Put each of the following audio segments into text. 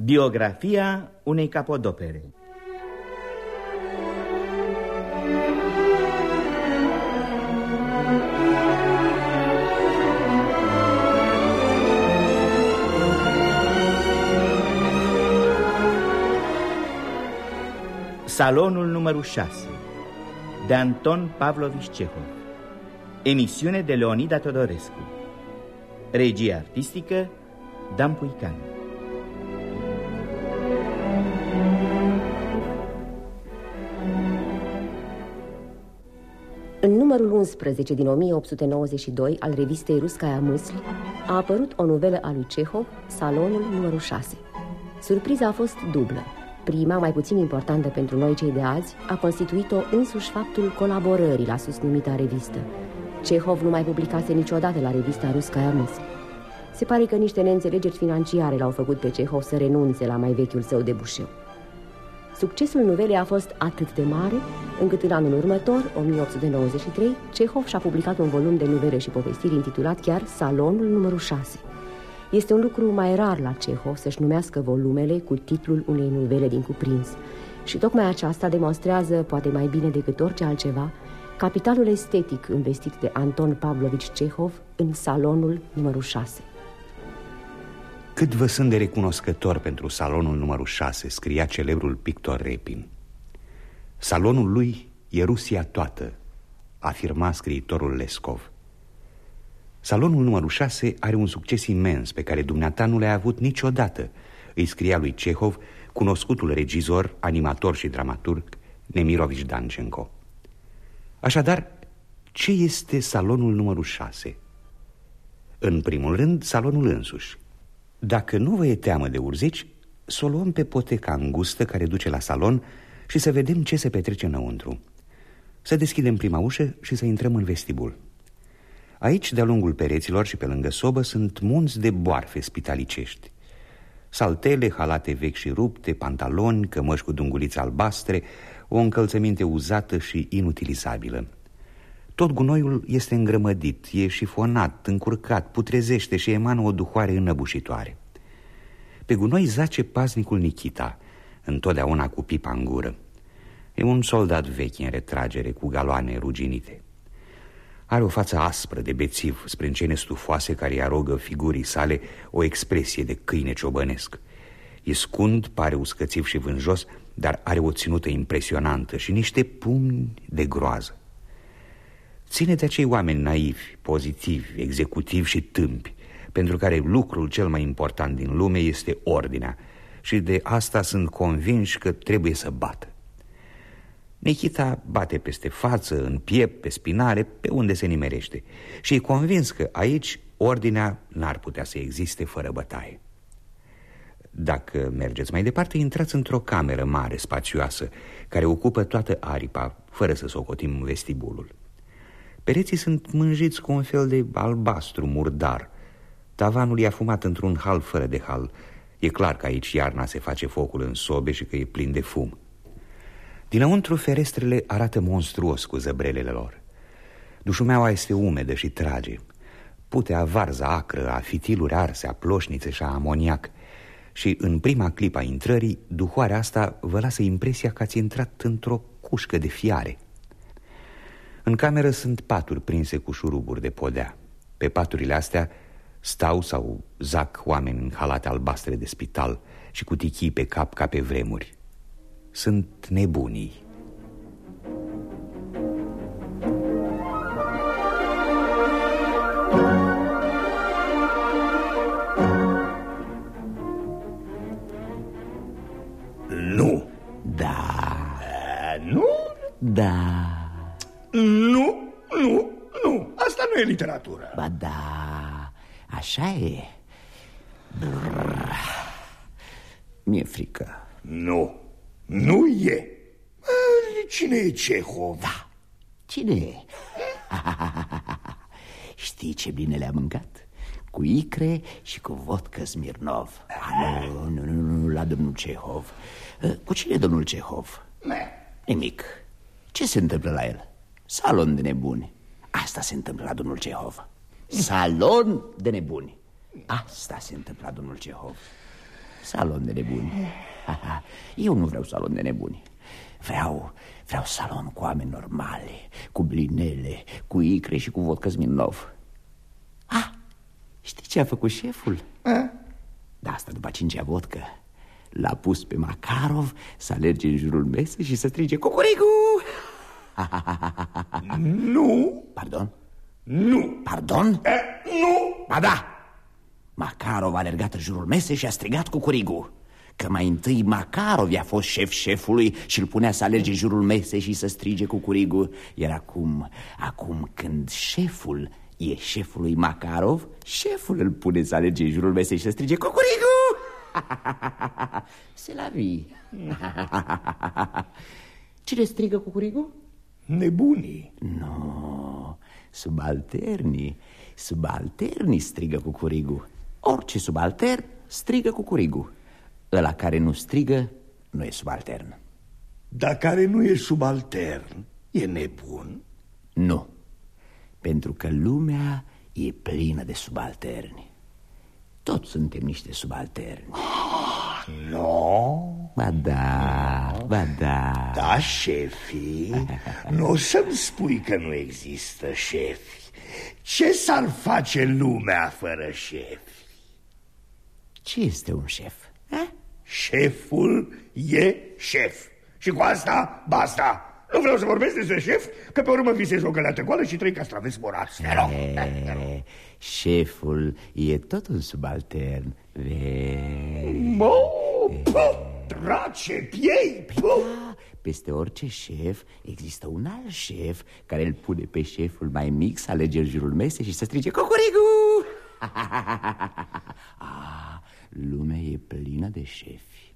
Biografia unei capodopere. Salonul numărul 6 De Anton Pavlovici Cehov. Emisiune de Leonida Todorescu. Regie artistică Dan Puican numărul 11 din 1892 al revistei Ruscaia Mâsli a apărut o novelă a lui Cehov, Salonul numărul 6. Surpriza a fost dublă. Prima, mai puțin importantă pentru noi cei de azi, a constituit-o însuși faptul colaborării la susnumita revistă. Cehov nu mai publicase niciodată la revista Ruscaia Mâsli. Se pare că niște neînțelegeri financiare l-au făcut pe Cehov să renunțe la mai vechiul său de bușeu. Succesul novelei a fost atât de mare, încât în anul următor, 1893, Cehov și-a publicat un volum de novele și povestiri intitulat chiar Salonul numărul 6. Este un lucru mai rar la Cehov să-și numească volumele cu titlul unei novele din cuprins. Și tocmai aceasta demonstrează, poate mai bine decât orice altceva, capitalul estetic investit de Anton Pavlovici Cehov în Salonul numărul 6. Cât vă sunt de recunoscător pentru salonul numărul 6, scria celebrul pictor Repin. Salonul lui e Rusia toată, afirma scriitorul Lescov. Salonul numărul 6 are un succes imens pe care dumneata nu l-a avut niciodată, îi scria lui Cehov, cunoscutul regizor, animator și dramaturg Nemirovici Dancenco. Așadar, ce este salonul numărul 6? În primul rând, salonul însuși. Dacă nu vă e teamă de urzici, să o luăm pe poteca îngustă care duce la salon și să vedem ce se petrece înăuntru. Să deschidem prima ușă și să intrăm în vestibul. Aici, de-a lungul pereților și pe lângă sobă, sunt munți de boarfe spitalicești. Saltele, halate vechi și rupte, pantaloni, cămăși cu dungulițe albastre, o încălțăminte uzată și inutilizabilă. Tot gunoiul este îngrămădit, e șifonat, încurcat, putrezește și emană o duhoare înăbușitoare. Pe gunoi zace paznicul Nikita, întotdeauna cu pipa în gură. E un soldat vechi în retragere, cu galoane ruginite. Are o față aspră de bețiv, sprâncene stufoase care îi arogă figurii sale o expresie de câine ciobănesc. E scund, pare uscățiv și vânjos, dar are o ținută impresionantă și niște pumni de groază. Ține de acei oameni naivi, pozitivi, executivi și tâmpi, pentru care lucrul cel mai important din lume este ordinea și de asta sunt convinși că trebuie să bată. Nikita bate peste față, în piept, pe spinare, pe unde se nimerește și e convins că aici ordinea n-ar putea să existe fără bătaie. Dacă mergeți mai departe, intrați într-o cameră mare, spațioasă, care ocupă toată aripa, fără să socotim vestibulul. Pereții sunt mânjiți cu un fel de albastru murdar. Tavanul e afumat într-un hal fără de hal. E clar că aici iarna se face focul în sobe și că e plin de fum. Dinăuntru ferestrele arată monstruos cu zăbrelele lor. Dușumeaua este umedă și trage. Putea varza acră, a fitiluri arse, a ploșnițe și a amoniac. Și în prima clipă a intrării, duhoarea asta vă lasă impresia că ați intrat într-o cușcă de fiare. În cameră sunt paturi prinse cu șuruburi de podea. Pe paturile astea stau sau zac oameni în halate albastre de spital și cu tichii pe cap ca pe vremuri. Sunt nebunii. Nu. Da, Nu? da, Nu, nu, nu. Asta nu e literatură. ba da, așa e. Brrr. Mi-e frică. Nu, nu e. Bă, Cine e Cehov? Da, cine e? Știi ce bine le-a mâncat? Cu icre și cu vodcă Smirnov ah, nu, nu, nu, nu, la domnul Cehov Cu cine e domnul Cehov? Ne. Nimic Ce se întâmplă la el? Salon de nebuni. Asta se întâmplă la domnul Cehov. Salon de nebuni. Asta se întâmplă la domnul Cehov. Salon de nebuni. Eu nu vreau salon de nebuni. Vreau, vreau salon cu oameni normale Cu blinele, cu icre și cu vodka Zmirnov Ah, știi ce a făcut șeful? A? Da, asta după cincea vodcă. L-a pus pe Makarov să alerge în jurul mesei și să strige Cucurigu! Nu! Pardon? Nu! Pardon? E, nu! Ba da! Makarov a alergat în jurul mesei și a strigat Cucurigu Că mai întâi Makarov i-a fost șef șefului și îl punea să alerge în jurul mesei și să strige Cucurigu Iar acum, acum când șeful e șeful lui Makarov Șeful îl pune să alerge în jurul mesei și să strige Cucurigu Se la vie Cine strigă Cucurigu? Nebunii. Nu, subalternii. Subalternii strigă Cucurigu. Orice subaltern strigă Cucurigu. Ăla care nu strigă nu e subaltern. Dar care nu e subaltern e nebun? Nu, pentru că lumea e plină de subalterni. Toți suntem niște subalterni. Nu no. Ba da, ba da. Da, șefii, nu o să-mi spui că nu există șefi. Ce s-ar face lumea fără șefi? Ce este un șef? A? Șeful e șef. Și cu asta, basta. Nu vreau să vorbesc despre șef Că pe urmă visez o găleată goală și trei castraveți morați e, Șeful e tot un subaltern. Mo, Drace, piei da, Peste orice șef există un alt șef Care îl pune pe șeful mai mic Să alege în jurul mesei și să strige Cocorigu ah, Lumea e plină de șefi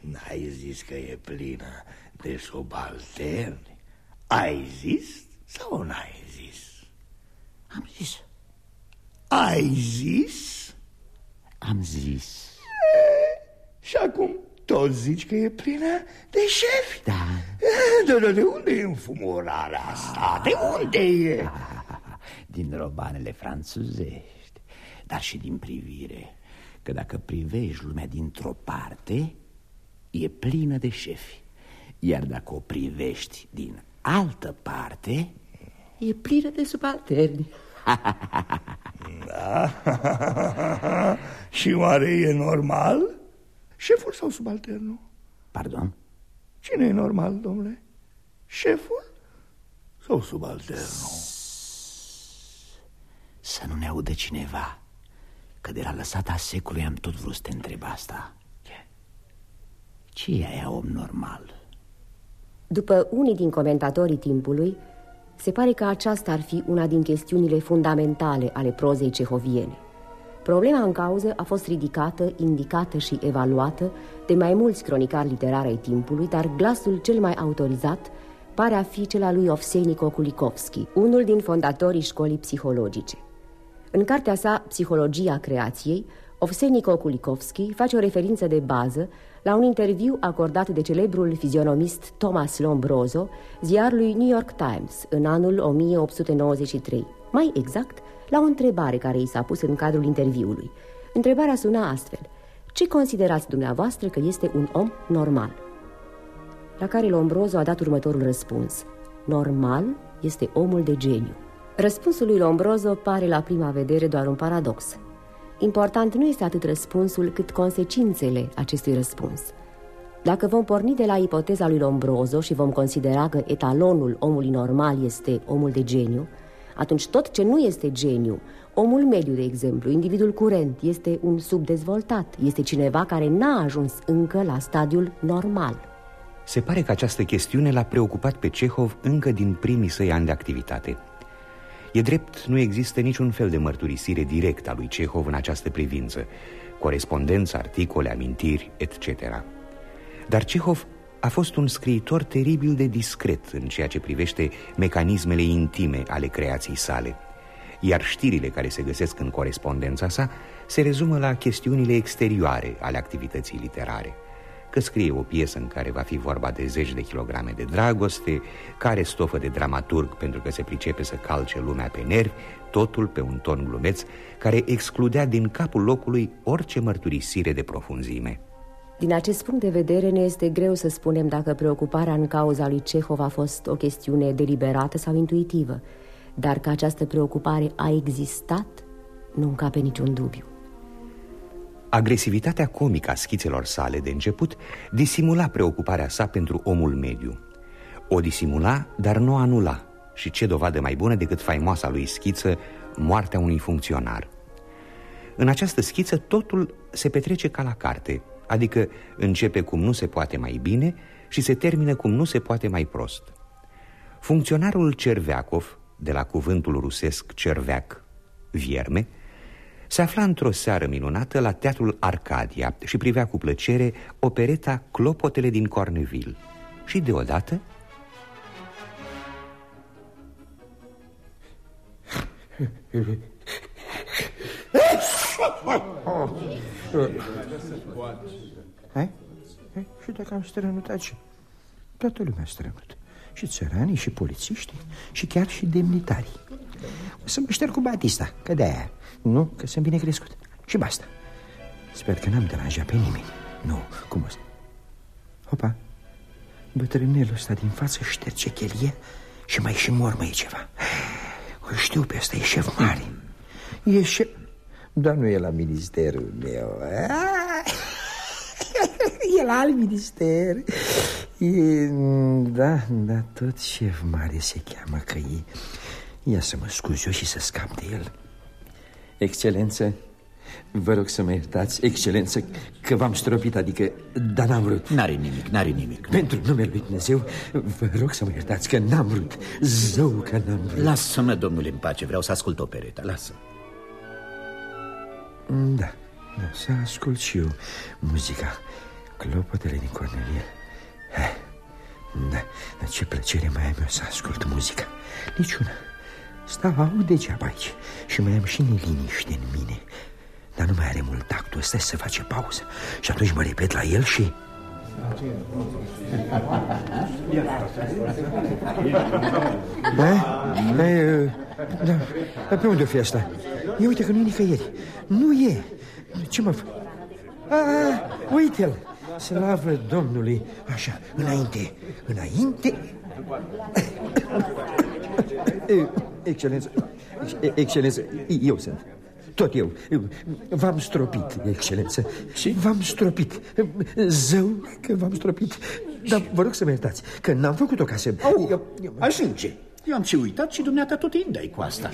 N-ai zis că e plină de subalterni? Ai zis sau n-ai zis? Am zis Ai zis? Am zis e, Și acum tot zici că e plină de șefi? Da De, de, de unde e înfumurarea asta? De unde e? Din robanele franțuzești Dar și din privire că dacă privești lumea dintr-o parte, e plină de șefi. Iar dacă o privești din altă parte, e plină de subalterni. da? Și oare e normal? Șeful sau subalternul? Pardon? Cine e normal, domnule? Șeful sau subalternul? Să nu ne audă cineva Că de la lăsata secului am tot vrut să te întreb asta Ce e aia om normal? După unii din comentatorii timpului Se pare că aceasta ar fi una din chestiunile fundamentale ale prozei cehoviene Problema în cauză a fost ridicată, indicată și evaluată de mai mulți cronicari literari ai timpului, dar glasul cel mai autorizat pare a fi cel al lui Ovsenico Kulikovski, unul din fondatorii școlii psihologice. În cartea sa Psihologia creației, Ovsenico Kulikovski face o referință de bază la un interviu acordat de celebrul fizionomist Thomas Lombroso, ziarului New York Times, în anul 1893. Mai exact, la o întrebare care i s-a pus în cadrul interviului. Întrebarea suna astfel. Ce considerați dumneavoastră că este un om normal? La care Lombroso a dat următorul răspuns. Normal este omul de geniu. Răspunsul lui Lombroso pare la prima vedere doar un paradox. Important nu este atât răspunsul cât consecințele acestui răspuns. Dacă vom porni de la ipoteza lui Lombroso și vom considera că etalonul omului normal este omul de geniu, atunci tot ce nu este geniu, omul mediu, de exemplu, individul curent, este un subdezvoltat, este cineva care n-a ajuns încă la stadiul normal. Se pare că această chestiune l-a preocupat pe Cehov încă din primii săi ani de activitate. E drept, nu există niciun fel de mărturisire directă a lui Cehov în această privință, corespondență, articole, amintiri, etc. Dar Cehov a fost un scriitor teribil de discret în ceea ce privește mecanismele intime ale creației sale, iar știrile care se găsesc în corespondența sa se rezumă la chestiunile exterioare ale activității literare. că scrie o piesă în care va fi vorba de zeci de kilograme de dragoste, care stofă de dramaturg pentru că se pricepe să calce lumea pe nervi, totul pe un ton glumeț care excludea din capul locului orice mărturisire de profunzime. Din acest punct de vedere ne este greu să spunem dacă preocuparea în cauza lui Cehov a fost o chestiune deliberată sau intuitivă, dar că această preocupare a existat, nu încape niciun dubiu. Agresivitatea comică a schițelor sale de început disimula preocuparea sa pentru omul mediu. O disimula, dar nu anula. Și ce dovadă mai bună decât faimoasa lui schiță Moartea unui funcționar. În această schiță totul se petrece ca la carte, adică începe cum nu se poate mai bine și se termină cum nu se poate mai prost. Funcționarul Cerveacov, de la cuvântul rusesc cerveac, vierme, se afla într-o seară minunată la Teatrul Arcadia și privea cu plăcere opereta Clopotele din Corneville. Și deodată... Hai? Și dacă am strănutat ce? Toată lumea a strănut Și țăranii, și polițiștii, și chiar și demnitarii. O să mă șterg cu Batista, că de-aia Nu, că sunt bine crescut. Și basta. Sper că n-am deranjat pe nimeni. Nu, cum o să... Hopa Bătrânelul ăsta din față șterge chelie Și mai și mormăie ceva. O știu pe ăsta, e șef mare. E șef... Dar nu e la ministerul meu. E la alt minister. E... Da, da, tot șef mare se cheamă că e. Ia să mă scuz eu și să scap de el. Excelență, vă rog să mă iertați, excelență, că v-am stropit, adică, dar n-am vrut. N-are nimic, n-are nimic. Pentru numele lui Dumnezeu, vă rog să mă iertați că n-am vrut. Zău că n-am vrut. Lasă-mă, domnule, în pace, vreau să ascult opereta Lasă Da, da, să ascult și eu muzica. Clopotele din Cornelie. Da, dar ce plăcere mai am eu să ascult muzica. Niciuna. Stau, aud degeaba aici Și mai am și neliniște în mine. Dar nu mai are mult tactul ăsta să face pauză. Și atunci mă repet la el și... Da? Da, da. Pe unde o fi asta? Ia uite că nu e nicăieri. Nu e. Ce mă... A, uite-l. Slavă Domnului. Așa, înainte. Înainte. Excelență. Excelență, eu sunt tot eu. V-am stropit, excelență. Și? V-am stropit. Zău că v-am stropit. Dar vă rog să mă iertați Că n-am făcut-o ca să... Au, eu, eu... Ajunge Eu am și uitat și dumneata tot îi dai cu asta.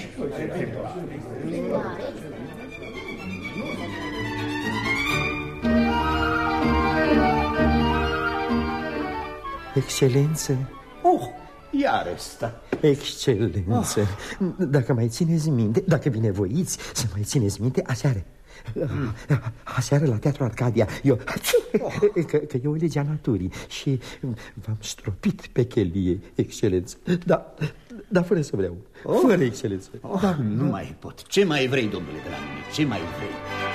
Excelență Oh, iar ăsta Excelență oh. Dacă mai țineți minte, dacă binevoiți să mai țineți minte, aseară Aseară la Teatru Arcadia Eu oh. că, că e o legea naturii Și v-am stropit pe chelie, excelență Da, dar fără să vreau oh. Fără excelență oh, da, Nu mai pot Ce mai vrei, domnule de la mine? Ce mai vrei?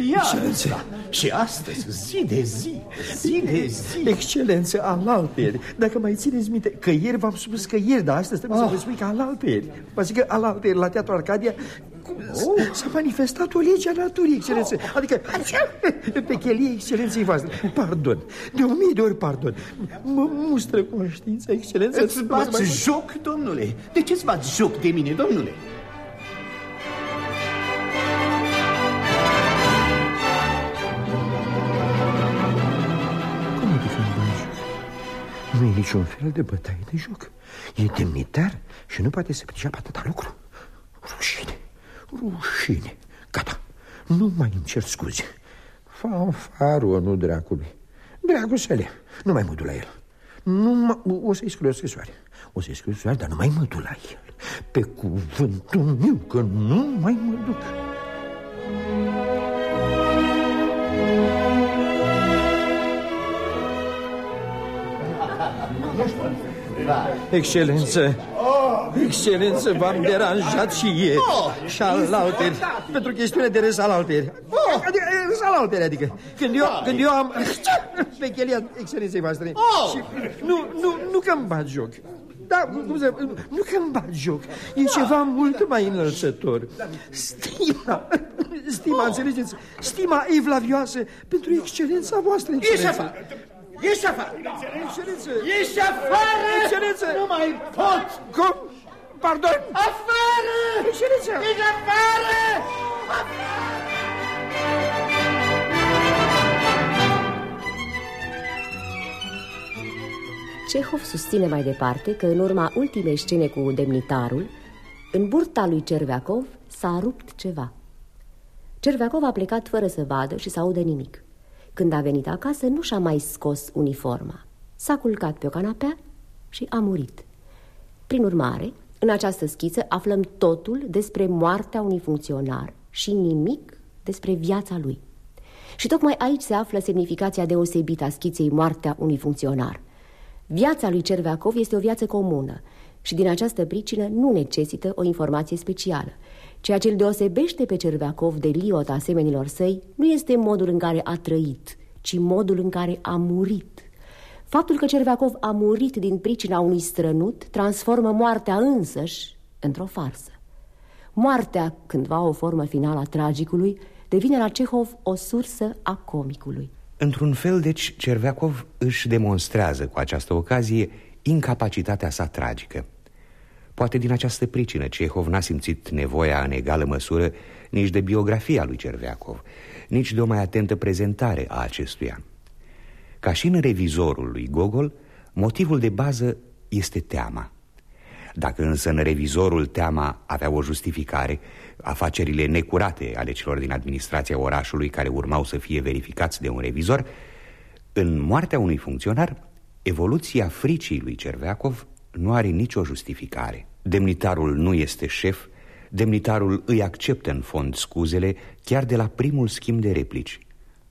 Oh, iar Și astăzi, zi de zi, zi de zi. Excelență, alalteri Dacă mai țineți minte, că ieri v-am spus că ieri Dar astăzi trebuie oh. să vă spui că alalteri Vă zic că alalteri la Teatru Arcadia oh. S-a manifestat o lege a naturii, excelență. Oh. Adică, pe chelie excelenței voastre. Pardon, de o mie de ori pardon. Mă mustră conștiința, excelență. Îți bați joc, domnule. De ce-ți bați joc de mine, domnule? Nu e niciun fel de bătaie de joc. E demnitar și nu poate să priceapă atâta lucru. Rușine, rușine. Gata, nu mai îmi cer scuze. Fanfarul, nu dracului. Dracul să le, nu mai mă duc la el. Nu O să-i scriu o scrisoare. O să-i scriu o scrisoare, dar nu mai mă duc la el. Pe cuvântul meu că nu mai mă duc Excelență, excelență, v-am deranjat și ieri. Și al alteri, pentru chestiune de râs al alteri. Adică, râs al alteri, adică. Când eu, când eu am pe chelia excelenței voastre. Și nu, nu, nu că-mi bat joc. Da, cum să, nu că-mi bat joc. E ceva mult mai înălțător. Stima, stima, înțelegeți? Stima evlavioasă pentru excelența voastră, excelență Ieși afară! Excelență! Ieși afară! Excelență! Nu mai pot! Cum? Pardon? Afară! Excelență! Ieși afară! Cehov susține mai departe că în urma ultimei scene cu demnitarul, în burta lui Cerveacov s-a rupt ceva. Cerveacov a plecat fără să vadă și să audă nimic. Când a venit acasă, nu și-a mai scos uniforma. S-a culcat pe o canapea și a murit. Prin urmare, în această schiță aflăm totul despre moartea unui funcționar și nimic despre viața lui. Și tocmai aici se află semnificația deosebită a schiței moartea unui funcționar. Viața lui Cerveacov este o viață comună și din această pricină nu necesită o informație specială. Ceea ce îl deosebește pe Cerveacov de liot asemenilor săi nu este modul în care a trăit, ci modul în care a murit. Faptul că Cerveacov a murit din pricina unui strănut transformă moartea însăși într-o farsă. Moartea, cândva o formă finală a tragicului, devine la Cehov o sursă a comicului. Într-un fel, deci, Cerveacov își demonstrează cu această ocazie incapacitatea sa tragică. Poate din această pricină Cehov n-a simțit nevoia în egală măsură nici de biografia lui Cerveacov, nici de o mai atentă prezentare a acestuia. Ca și în revizorul lui Gogol, motivul de bază este teama. Dacă însă în revizorul teama avea o justificare, afacerile necurate ale celor din administrația orașului care urmau să fie verificați de un revizor, în moartea unui funcționar, evoluția fricii lui Cerveacov nu are nicio justificare. Demnitarul nu este șef, demnitarul îi acceptă în fond scuzele chiar de la primul schimb de replici.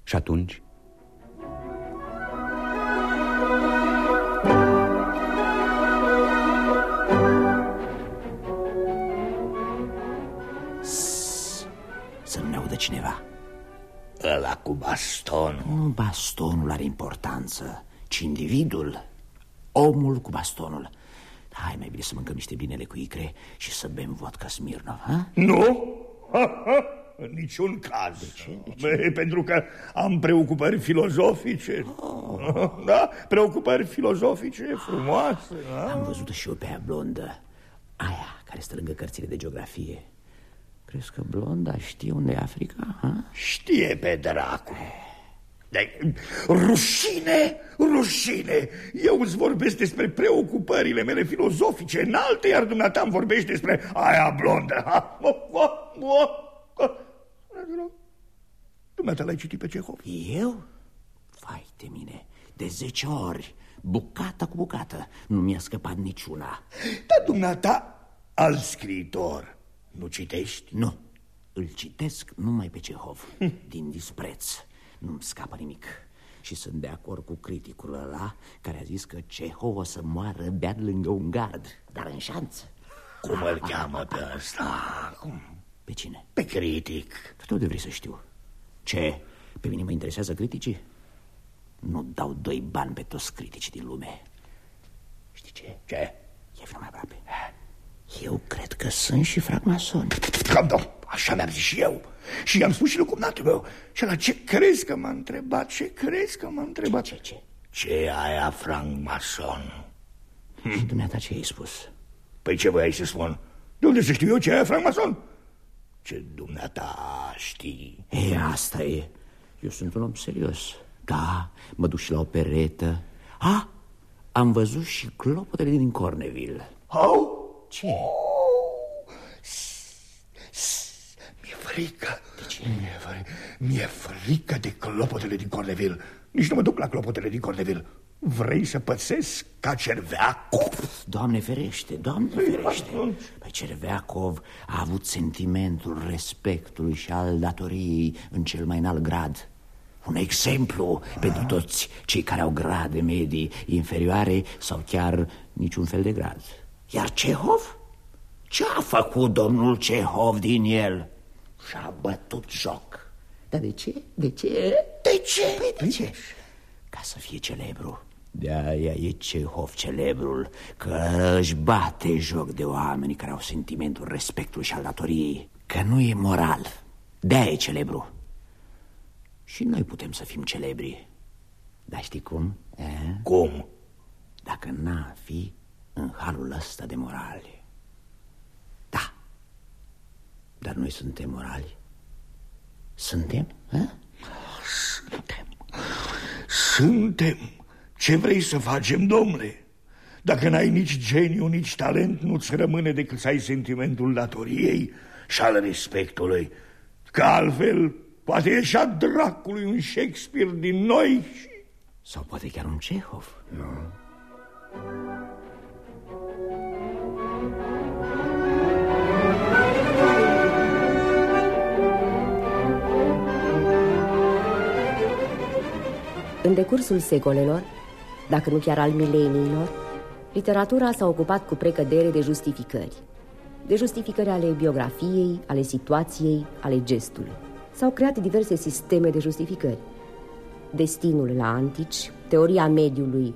Și atunci... Să nu ne audă cineva. Ăla cu bastonul. Nu bastonul are importanță, ci individul. Omul cu bastonul Hai mai bine să mâncăm niște binele cu icre și să bem vodka Smirnov, ha? Nu? Ha, ha. În niciun caz de ce? De ce? Bă, Pentru că am preocupări filozofice oh. Da? Preocupări filozofice frumoase da? Am văzut și eu pe aia blondă Aia care stă lângă cărțile de geografie Crezi că blonda știe unde e Africa? Ha? Știe pe dracu de rușine, rușine. Eu îți vorbesc despre preocupările mele filozofice. Înalte Iar dumneata îmi vorbești despre aia blondă. Ha? Dumneata l-ai citit pe Cehov? Eu? Vai de mine, de zece ori. Bucată cu bucată. Nu mi-a scăpat niciuna. Dar dumneata, alt scriitor Nu citești? Nu, îl citesc numai pe Cehov Din dispreț nu-mi scapă nimic și sunt de acord cu criticul ăla care a zis că Cehov o să moară beat lângă un gard, dar în șanță. Cum îl cheamă pe ăsta? Cum? Pe cine? Pe critic. Tu de vrei să știu. Ce? Pe mine mă interesează criticii? Nu dau doi bani pe toți criticii din lume. Știi ce? Ce? E vină mai aproape. Eu cred că sunt și fragmasoni. Cam, domn, așa mi-am zis și eu. Și i-am spus și lui cumnatul meu Și la ce crezi că m-a întrebat? Ce crezi că m-a întrebat? Ce, ce? Ce aia francmason? Și dumneata ce ai spus? Păi ce voiai să spun? De unde să știu eu ce aia francmason? Ce dumneata știi? E, asta e Eu sunt un om serios Da, mă duc și la o peretă Ah, am văzut și clopotele din Corneville Au? Ce? Frică. De ce? Mi-e frică. Mi-e frică de clopotele din Corneville. Nici nu mă duc la clopotele din Corneville. Vrei să pățesc ca Cerveacov? Doamne ferește, Doamne ferește Păi Cerveacov a avut sentimentul respectului și al datoriei în cel mai înalt grad Un exemplu pentru toți cei care au grade medii inferioare sau chiar niciun fel de grad Iar Cehov? Ce a făcut domnul Cehov din el? Și-a bătut joc Dar de ce? De ce? De ce? Păi de ce? Ca să fie celebru de-aia e Cehov celebrul Că își bate joc de oameni care au sentimentul respectului și al datoriei Că nu e moral De-aia e celebru Și noi putem să fim celebri Dar știi cum? E? Cum? Dacă n-a fi în halul ăsta de morali Da Dar noi suntem morali Suntem? A? Suntem Suntem ce vrei să facem, domnule? Dacă n-ai nici geniu, nici talent, nu-ți rămâne decât să ai sentimentul datoriei și al respectului. Că altfel poate ieșa dracului un Shakespeare din noi și... Sau poate chiar un Cehov. Nu. În decursul secolelor, dacă nu chiar al mileniilor, literatura s-a ocupat cu precădere de justificări. De justificări ale biografiei, ale situației, ale gestului. S-au creat diverse sisteme de justificări. Destinul la antici, teoria mediului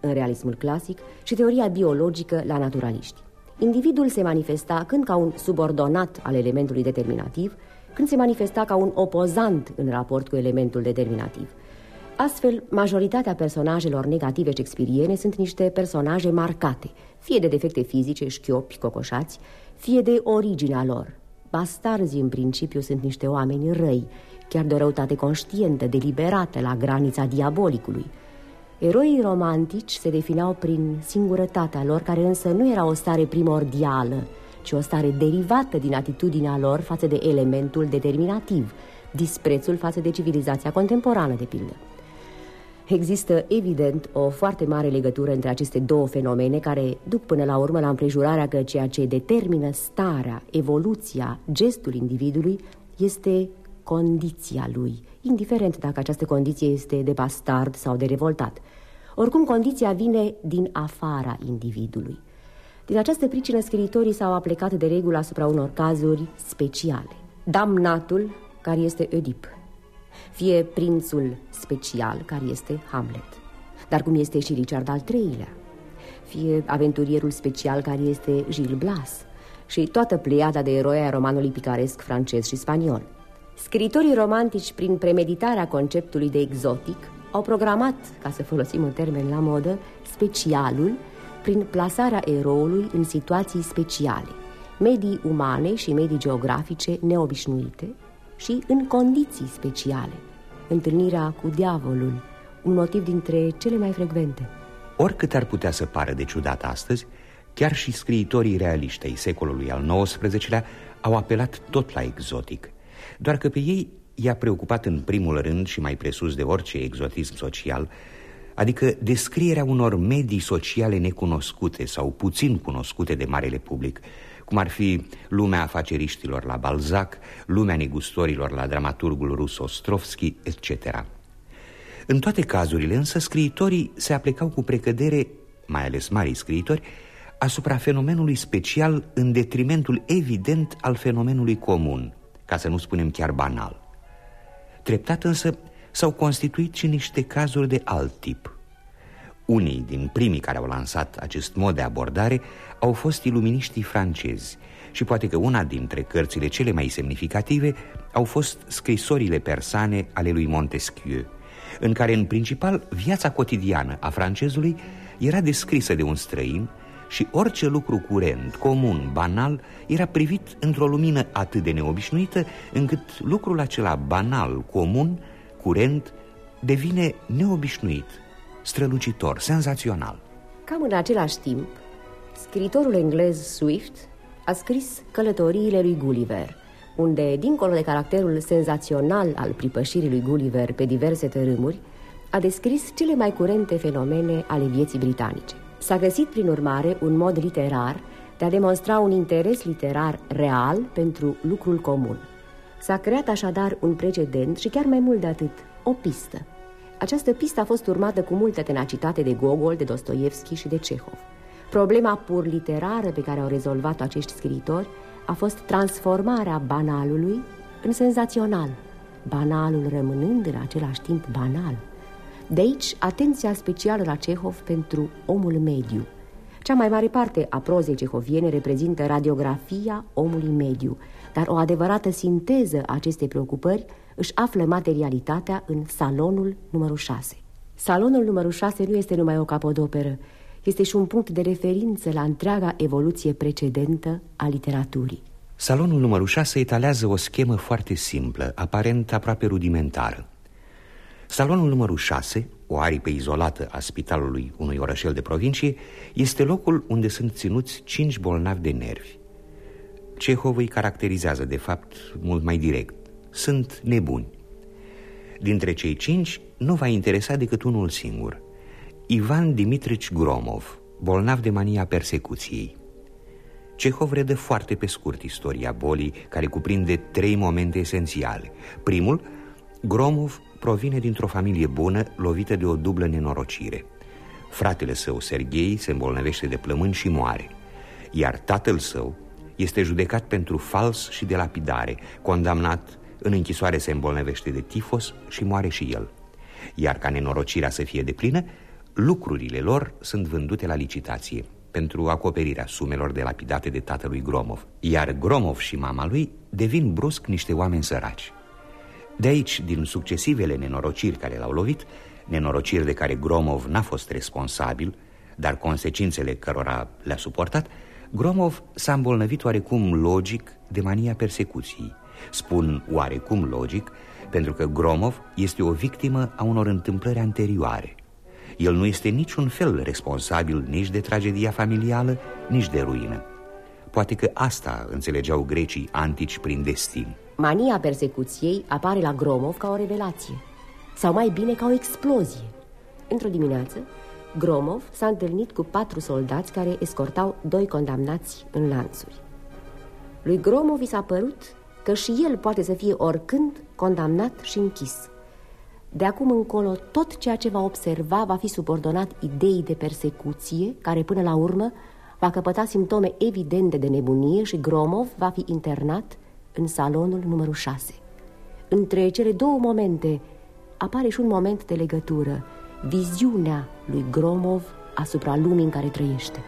în realismul clasic și teoria biologică la naturaliști. Individul se manifesta când ca un subordonat al elementului determinativ, când se manifesta ca un opozant în raport cu elementul determinativ – Astfel, majoritatea personajelor negative shakespeariene sunt niște personaje marcate, fie de defecte fizice, șchiopi, cocoșați, fie de originea lor. Bastarzi, în principiu, sunt niște oameni răi, chiar de o răutate conștientă, deliberată, la granița diabolicului. Eroii romantici se defineau prin singurătatea lor, care însă nu era o stare primordială, ci o stare derivată din atitudinea lor față de elementul determinativ, disprețul față de civilizația contemporană, de pildă. Există, evident, o foarte mare legătură între aceste două fenomene care duc până la urmă la împrejurarea că ceea ce determină starea, evoluția, gestul individului este condiția lui, indiferent dacă această condiție este de bastard sau de revoltat. Oricum, condiția vine din afara individului. Din această pricină, scriitorii s-au aplicat de regulă asupra unor cazuri speciale. Damnatul, care este Oedip, fie prințul special care este Hamlet, dar cum este și Richard al III-lea, fie aventurierul special care este Gilles Blas și toată pleiada de eroi a romanului picaresc francez și spaniol. Scritorii romantici, prin premeditarea conceptului de exotic, au programat, ca să folosim un termen la modă, specialul prin plasarea eroului în situații speciale, medii umane și medii geografice neobișnuite, și în condiții speciale. Întâlnirea cu diavolul, un motiv dintre cele mai frecvente. Oricât ar putea să pară de ciudat astăzi, chiar și scriitorii realiști ai secolului al XIX-lea au apelat tot la exotic, doar că pe ei i-a preocupat în primul rând și mai presus de orice exotism social, adică descrierea unor medii sociale necunoscute sau puțin cunoscute de marele public, cum ar fi lumea afaceriștilor la Balzac, lumea negustorilor la dramaturgul rus Ostrovski, etc. În toate cazurile însă scriitorii se aplicau cu precădere, mai ales marii scriitori, asupra fenomenului special în detrimentul evident al fenomenului comun, ca să nu spunem chiar banal. Treptat însă s-au constituit și niște cazuri de alt tip. Unii din primii care au lansat acest mod de abordare au fost iluminiștii francezi și poate că una dintre cărțile cele mai semnificative au fost scrisorile persane ale lui Montesquieu, în care în principal viața cotidiană a francezului era descrisă de un străin și orice lucru curent, comun, banal, era privit într-o lumină atât de neobișnuită încât lucrul acela banal, comun, curent, devine neobișnuit, strălucitor, senzațional. Cam în același timp, Scriitorul englez Swift a scris Călătoriile lui Gulliver, unde, dincolo de caracterul senzațional al pripășirii lui Gulliver pe diverse tărâmuri, a descris cele mai curente fenomene ale vieții britanice. S-a găsit, prin urmare, un mod literar de a demonstra un interes literar real pentru lucrul comun. S-a creat așadar un precedent și chiar mai mult de atât, o pistă. Această pistă a fost urmată cu multă tenacitate de Gogol, de Dostoevski și de Cehov. Problema pur literară pe care au rezolvat-o acești scriitori a fost transformarea banalului în senzațional, banalul rămânând în același timp banal. De aici, atenția specială la Cehov pentru omul mediu. Cea mai mare parte a prozei cehoviene reprezintă radiografia omului mediu, dar o adevărată sinteză a acestei preocupări își află materialitatea în salonul numărul 6. Salonul numărul 6 nu este numai o capodoperă, este și un punct de referință la întreaga evoluție precedentă a literaturii. Salonul numărul 6 etalează o schemă foarte simplă, aparent aproape rudimentară. Salonul numărul 6, o aripă izolată a spitalului unui orășel de provincie, este locul unde sunt ținuți cinci bolnavi de nervi. Cehov îi caracterizează, de fapt, mult mai direct. Sunt nebuni. Dintre cei cinci, nu va interesa decât unul singur. Ivan Dimitrici Gromov, bolnav de mania persecuției. Cehov redă foarte pe scurt istoria bolii, care cuprinde trei momente esențiale. Primul, Gromov provine dintr-o familie bună, lovită de o dublă nenorocire. Fratele său, Serghei, se îmbolnăvește de plămâni și moare. Iar tatăl său este judecat pentru fals și de lapidare, condamnat în închisoare se îmbolnăvește de tifos și moare și el. Iar ca nenorocirea să fie deplină, lucrurile lor sunt vândute la licitație pentru acoperirea sumelor de lapidate de tatălui Gromov. Iar Gromov și mama lui devin brusc niște oameni săraci. De aici, din succesivele nenorociri care l-au lovit, nenorociri de care Gromov n-a fost responsabil, dar consecințele cărora le-a suportat, Gromov s-a îmbolnăvit oarecum logic de mania persecuției. Spun oarecum logic pentru că Gromov este o victimă a unor întâmplări anterioare. El nu este niciun fel responsabil nici de tragedia familială, nici de ruină. Poate că asta înțelegeau grecii antici prin destin. Mania persecuției apare la Gromov ca o revelație, sau mai bine ca o explozie. Într-o dimineață, Gromov s-a întâlnit cu patru soldați care escortau doi condamnați în lanțuri. Lui Gromov i s-a părut că și el poate să fie oricând condamnat și închis. De acum încolo, tot ceea ce va observa va fi subordonat ideii de persecuție, care până la urmă va căpăta simptome evidente de nebunie și Gromov va fi internat în salonul numărul 6. Între cele două momente apare și un moment de legătură, viziunea lui Gromov asupra lumii în care trăiește.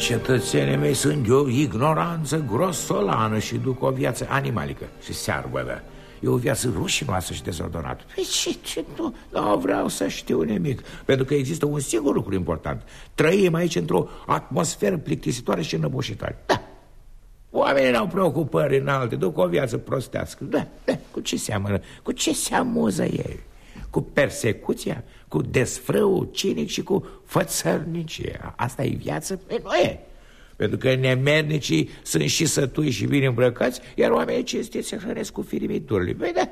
Concetățenii mei sunt de o ignoranță grosolană și duc o viață animalică și searbădă. E o viață rușinoasă și dezordonată. Păi ce, ce, nu, nu vreau să știu nimic. Pentru că există un singur lucru important. Trăim aici într-o atmosferă plictisitoare și înăbușitoare. Da, Oamenii n-au preocupări înalte, duc o viață prostească. Da, da, cu ce seamănă? Cu ce se amuză ei? Cu persecuția, cu desfrăul cinic și cu fățărnicie. Asta e viață? Păi nu e. Pentru că nemernicii sunt și sătuși și bine îmbrăcați, iar oamenii cinstiți se hrănesc cu firimiturile. Păi da.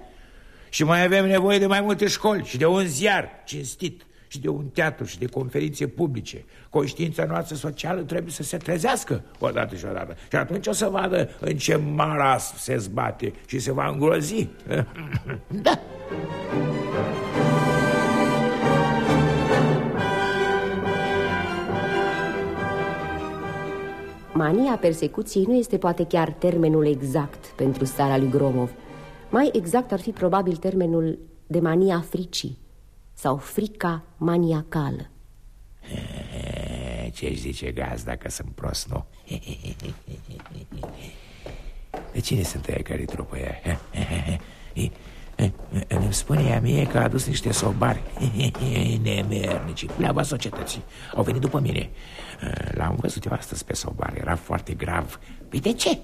Și mai avem nevoie de mai multe școli și de un ziar cinstit și de un teatru și de conferințe publice. Conștiința noastră socială trebuie să se trezească odată și odată. Și atunci o să vadă în ce maras se zbate și se va îngrozi. da. Mania persecuției nu este poate chiar termenul exact pentru starea lui Gromov. Mai exact ar fi probabil termenul de mania fricii sau frica maniacală. Ce zice gazda că sunt prost, nu? De cine sunt ăia care trupă ea? Îmi spune ea mie că a adus niște sobari Nemernici, pleaba societății Au venit după mine L-am văzut eu astăzi pe sobar, era foarte grav Păi de ce?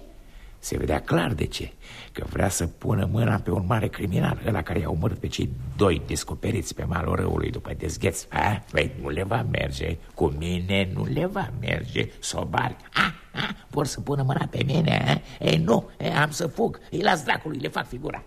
Se vedea clar de ce Că vrea să pună mâna pe un mare criminal Ăla care i-a omorât pe cei doi descoperiți pe malul râului după dezgheț a? Păi nu le va merge. Cu mine nu le va merge. Sobari. A, a, Vor să pună mâna pe mine a? Ei nu, e, am să fug. Îi las dracului, le fac figura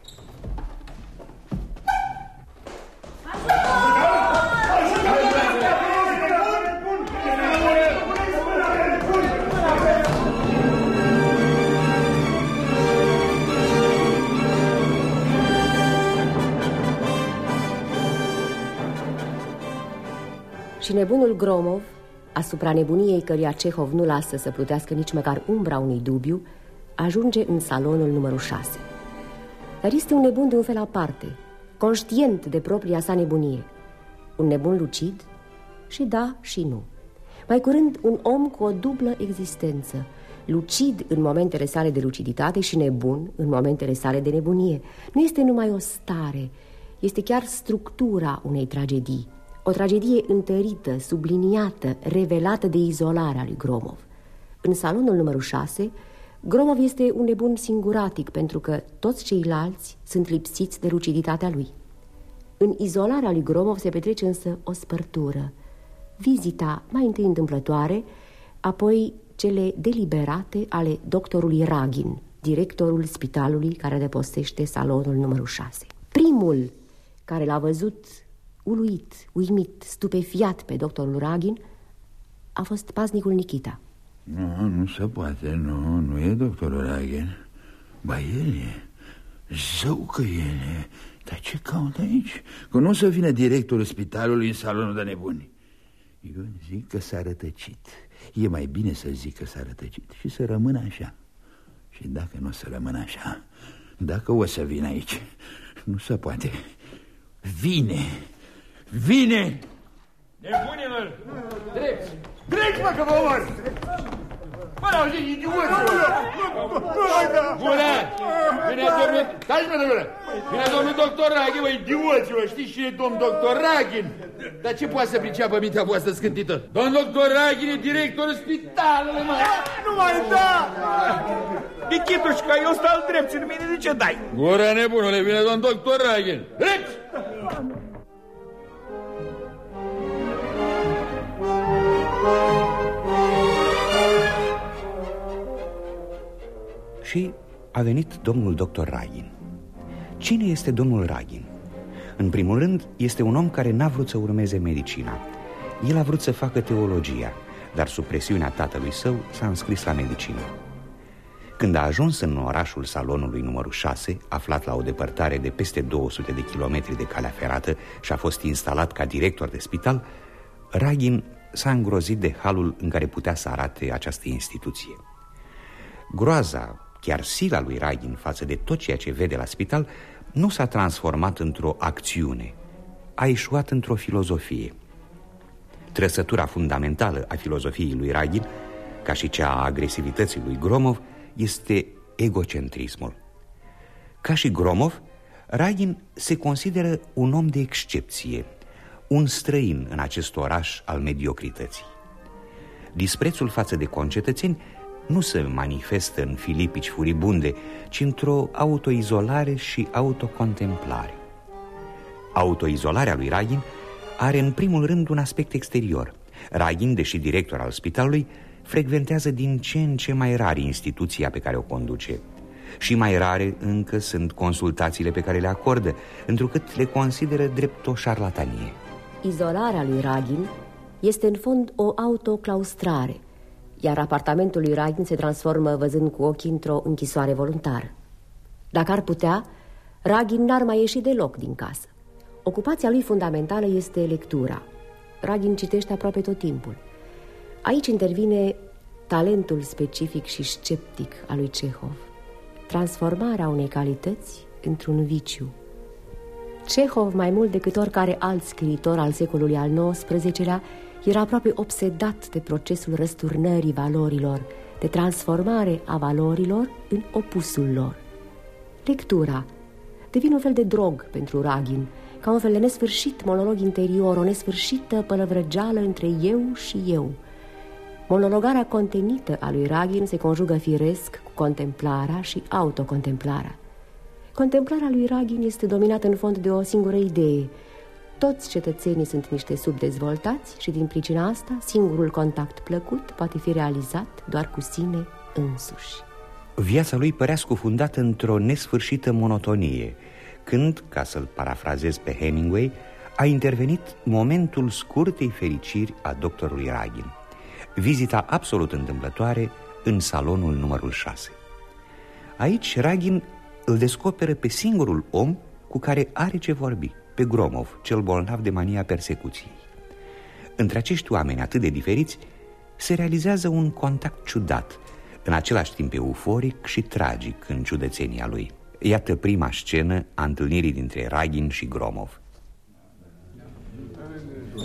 nebunul Gromov, asupra nebuniei căruia Cehov nu lasă să plutească nici măcar umbra unui dubiu, ajunge în salonul numărul 6. Dar este un nebun de un fel aparte, conștient de propria sa nebunie. Un nebun lucid și da și nu. Mai curând, un om cu o dublă existență, lucid în momentele sale de luciditate și nebun în momentele sale de nebunie. Nu este numai o stare, este chiar structura unei tragedii. O tragedie întărită, subliniată, revelată de izolarea lui Gromov. În salonul numărul 6, Gromov este un nebun singuratic pentru că toți ceilalți sunt lipsiți de luciditatea lui. În izolarea lui Gromov se petrece însă o spărtură. Vizita mai întâi întâmplătoare, apoi cele deliberate ale doctorului Ragin, directorul spitalului care deposește salonul numărul 6. Primul care l-a văzut uluit, uimit, stupefiat pe doctorul Ragin a fost paznicul Nikita. Nu, nu se poate, nu, nu e doctorul Ragin. Ba, el e. Zău că el e. Dar ce caută aici? Că nu o să vină directorul spitalului în salonul de nebuni. Eu zic că s-a rătăcit. E mai bine să zic că s-a rătăcit și să rămână așa. Și dacă nu o să rămână așa, dacă o să vină aici, nu se poate. Vine! Vine! Nebunilor! Drept! Drept, mă, că vă omor! Mă, auzi, idioților! Bună! Vine domnul... Stai, mă, domnule! Vine domnul doctor Raghin, mă, idioților! Știți cine e domnul doctor Raghin? Dar ce poate să priceapă mintea voastră scântită? Domnul doctor Raghin e directorul spitalului, mă! Nu mai da! Nichitușca, eu stau drept, în mine de ce dai? Gura nebunule, vine domnul doctor Raghin! Drept! Și a venit domnul doctor Ragin. Cine este domnul Ragin? În primul rând, este un om care n-a vrut să urmeze medicina. El a vrut să facă teologia, dar sub presiunea tatălui său s-a înscris la medicină. Când a ajuns în orașul salonului numărul 6, aflat la o depărtare de peste 200 de kilometri de calea ferată și a fost instalat ca director de spital, Ragin s-a îngrozit de halul în care putea să arate această instituție. Groaza, chiar sila lui Ragin față de tot ceea ce vede la spital, nu s-a transformat într-o acțiune, a ieșuat într-o filozofie. Trăsătura fundamentală a filozofiei lui Ragin, ca și cea a agresivității lui Gromov, este egocentrismul. Ca și Gromov, Ragin se consideră un om de excepție, un străin în acest oraș al mediocrității. Disprețul față de concetățeni nu se manifestă în filipici furibunde, ci într-o autoizolare și autocontemplare. Autoizolarea lui Ragin are în primul rând un aspect exterior. Ragin, deși director al spitalului, frecventează din ce în ce mai rare instituția pe care o conduce. Și mai rare încă sunt consultațiile pe care le acordă, întrucât le consideră drept o șarlatanie. Izolarea lui Ragin este în fond o autoclaustrare, iar apartamentul lui Ragin se transformă văzând cu ochii într-o închisoare voluntară. Dacă ar putea, Ragin n-ar mai ieși deloc din casă. Ocupația lui fundamentală este lectura. Ragin citește aproape tot timpul. Aici intervine talentul specific și sceptic al lui Cehov, transformarea unei calități într-un viciu. Cehov, mai mult decât oricare alt scriitor al secolului al XIX-lea, era aproape obsedat de procesul răsturnării valorilor, de transformare a valorilor în opusul lor. Lectura devine un fel de drog pentru Ragin, ca un fel de nesfârșit monolog interior, o nesfârșită pălăvrăgeală între eu și eu. Monologarea contenită a lui Ragin se conjugă firesc cu contemplarea și autocontemplarea. Contemplarea lui Ragin este dominată în fond de o singură idee. Toți cetățenii sunt niște subdezvoltați și din pricina asta singurul contact plăcut poate fi realizat doar cu sine însuși. Viața lui părea scufundată într-o nesfârșită monotonie, când, ca să-l parafrazez pe Hemingway, a intervenit momentul scurtei fericiri a doctorului Ragin. Vizita absolut întâmplătoare în salonul numărul 6. Aici Ragin îl descoperă pe singurul om cu care are ce vorbi, pe Gromov, cel bolnav de mania persecuției. Între acești oameni atât de diferiți se realizează un contact ciudat În același timp euforic și tragic în ciudățenia lui Iată prima scenă a întâlnirii dintre Ragin și Gromov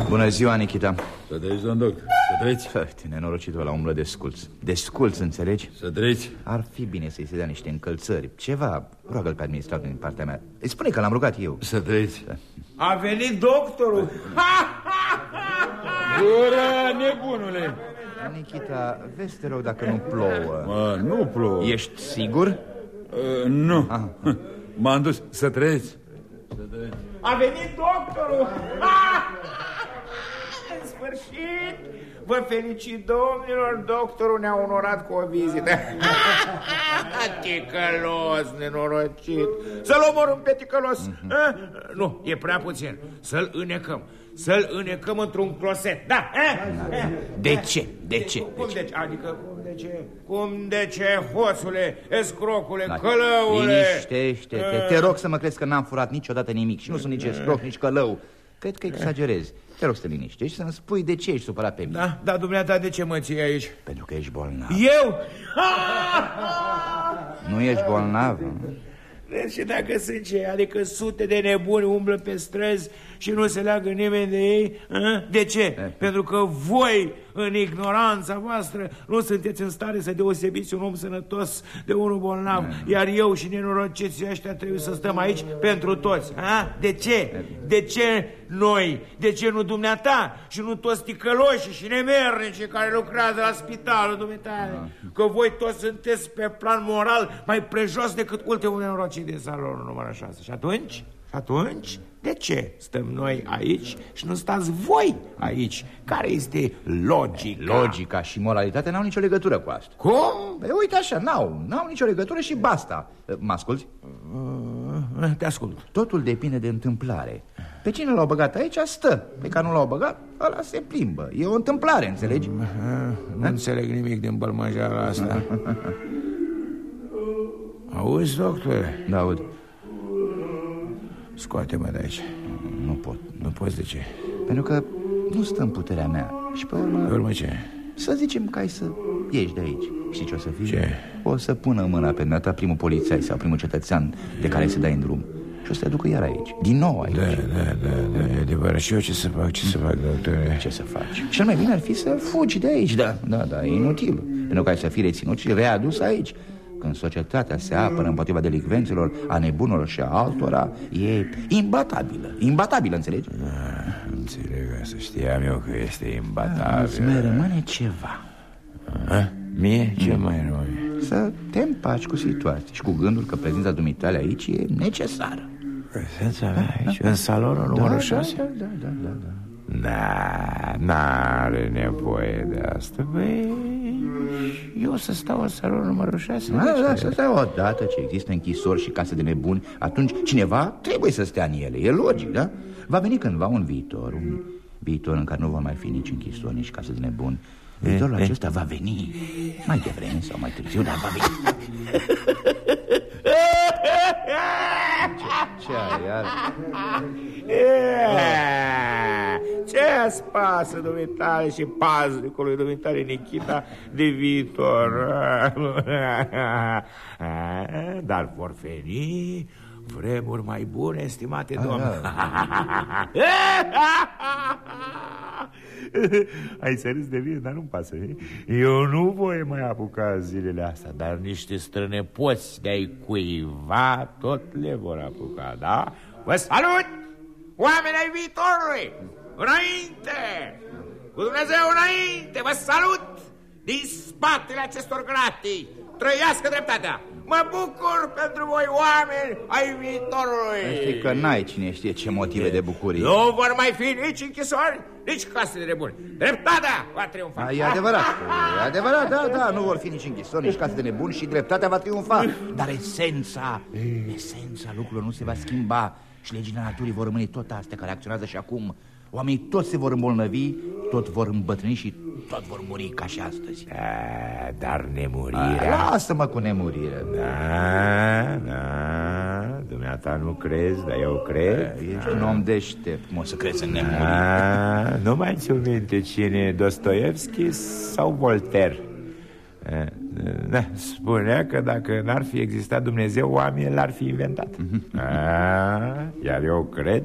Bună ziua, Nikita. Să treci, domn doc, să treci Fă, nenorocitul la umblă de sculț. De sculț, înțelegi? Să treci Ar fi bine să-i se dea niște încălțări. Ceva, roagă-l pe administrator din partea mea. Îi spune că l-am rugat eu. Să treci A venit doctorul. Gura, nebunule. Nikita, vezi te rog dacă nu plouă. Mă, nu plouă. Ești sigur? Uh, nu. Ah. M-am dus. Să treci A venit doctorul. În sfârșit Vă felicit, domnilor Doctorul ne-a onorat cu o vizită Ticălos, nenorocit Să-l omorâm pe ticălos A? Nu, e prea puțin Să-l înecăm Să-l înecăm într-un closet Da? A? De ce? De ce? Cum de ce? Adică cum de ce? Cum de ce, hoțule, escrocule, Da. călăule? Liniștește-te, te rog să mă crezi că n-am furat niciodată nimic Și nu sunt nici escroc, nici călău Cred că exagerezi Te rog să te liniștești și să-mi spui de ce ești supărat pe mine Da, da, dumneata, de ce mă ții aici? Pentru că ești bolnav Eu? Nu ești bolnav? Deci dacă sunt cei, adică sute de nebuni umblă pe străzi și nu se leagă nimeni de ei? A? De ce? Pentru că voi, în ignoranța voastră, nu sunteți în stare să deosebiți un om sănătos de unul bolnav, iar eu și nenorociții ăștia trebuie să stăm aici pentru toți. A? De ce? De ce noi? De ce nu dumneata și nu toți ticăloșii și nemernici care lucrează la spitalul dumitale? Că voi toți sunteți pe plan moral mai prejos decât ultimul nenorocit din salonul numărul 6. Și atunci? Și atunci? De ce stăm noi aici și nu stați voi aici? Care este logica? Logica și moralitatea n-au nicio legătură cu asta Cum? Păi uite așa, n-au, n-au nicio legătură și basta Mă asculti? Te ascult Totul depinde de întâmplare Pe cine l-au băgat aici stă Pe care nu l-au băgat, ăla se plimbă E o întâmplare, înțelegi? Nu înțeleg nimic din bălmăjeala asta Auzi, doctore? Da, aud Scoate-mă de aici Nu pot Nu poți de ce? Pentru că nu stă în puterea mea Și pe urmă, Pe urmă ce? să zicem că ai să ieși de aici Și ce o să fie? Ce? O să pună mâna pe dumneata primul polițai sau primul cetățean De care se dai în drum Și o să te aducă iar aici, din nou aici Da, da, da, da, e adevărat Și eu ce să fac, ce să fac, doctore? Ce să faci? Cel mai bine ar fi să fugi de aici, da, da, da, e inutil Pentru că ai să fii reținut și readus aici Când societatea se apără împotriva delicvenților, a nebunilor și a altora E imbatabilă, imbatabilă, înțelegi? Înțeleg, asta știam eu că este imbatabil Îți mai rămâne ceva A? Mie? Ce mai rămâne? Să te împaci cu situația și cu gândul că prezența dumitale aici e necesară Prezența mea aici, în salonul numărul 6? da, da, da, da, da. Da, n-are nevoie de asta. Băi, eu să stau în salonul numărul 6 Da, da, să stai odată ce există închisori și case de nebuni Atunci cineva trebuie să stea în ele, e logic, da? Va veni cândva un viitor, un viitor în care nu vor mai fi nici închisori, nici case de nebuni. Viitorul acesta va veni mai devreme sau mai târziu, dar va veni Ce, ce ai, iar? Ce-ți pasă dumitale și paznicului dumitale Nikita de viitor? Dar vor veni vremuri mai bune, estimate domn. Ai să râzi de mine, dar nu-mi pasă e? Eu nu voi mai apuca zilele astea Dar niște strănepoți de-ai cuiva Tot le vor apuca, da? Vă salut, oameni ai viitorului Înainte! Cu Dumnezeu înainte, vă salut Din spatele acestor gratii. Trăiască dreptatea. Mă bucur pentru voi, oameni ai viitorului. Știi că n-ai cine știe ce motive de bucurie. Nu vor mai fi nici închisori, nici case de nebuni Dreptatea va triumfa. Da, E adevărat, e adevărat, da, da, nu vor fi nici închisori, nici case de nebuni și dreptatea va triumfa. Dar esența, esența lucrurilor nu se va schimba și legile naturii vor rămâne tot astea care acționează și acum Oamenii toți se vor îmbolnăvi, tot vor îmbătrâni și tot vor muri ca și astăzi. Da, Dar nemurirea Lasă-mă cu nemurirea Da, da, Dumneata nu crezi, dar eu cred. Ești un om deștept, mă să crezi în nemuri. A, Nu mai ți minte cine Dostoevski sau Voltaire? A, da, Spunea că dacă n-ar fi existat Dumnezeu, oamenii l-ar fi inventat. A, Iar eu cred,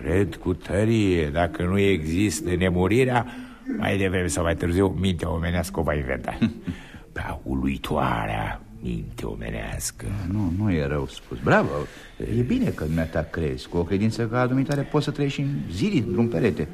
cred cu tărie Dacă nu există nemurirea Mai devreme sau mai târziu mintea omenească o va inventa. Pe uluitoarea minte omenească. Nu, nu e rău spus. Bravo, e bine că dumneata crezi. Cu o credință ca a dumitare poți să trăiești în zilii într-un perete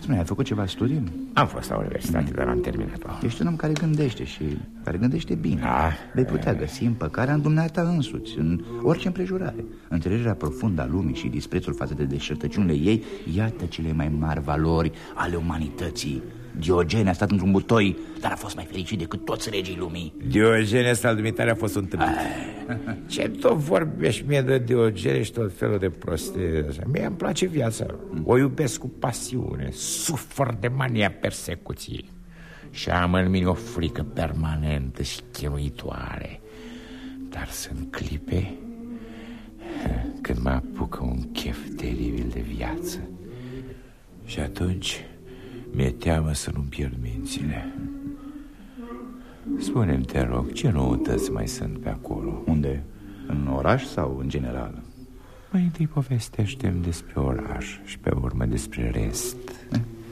Spune, ai făcut ceva studii? Am fost la universitate, dar am terminat-o Ești un om care gândește și care gândește bine Da. Vei putea găsi împăcarea în dumneata însuți În orice împrejurare Înțelegerea profundă a lumii și disprețul față de deșertăciunile ei Iată cele mai mari valori ale umanității Diogene a stat într-un butoi Dar a fost mai fericit decât toți regii lumii. Diogene ăsta al dumitare a fost un tâmpit Ce tot vorbești mie de Diogene și tot felul de prostii Mie îmi place viața. O iubesc cu pasiune Sufăr de mania persecuției. Și am în mine o frică permanentă și chinuitoare. Dar sunt clipe Când mă apucă un chef teribil de viață. Și atunci mi-e teamă să nu-mi pierd mințile. Spune-mi, te rog, ce noutăți mai sunt pe acolo? Unde? În oraș sau în general? Mai întâi povestește-mi despre oraș și pe urmă despre rest.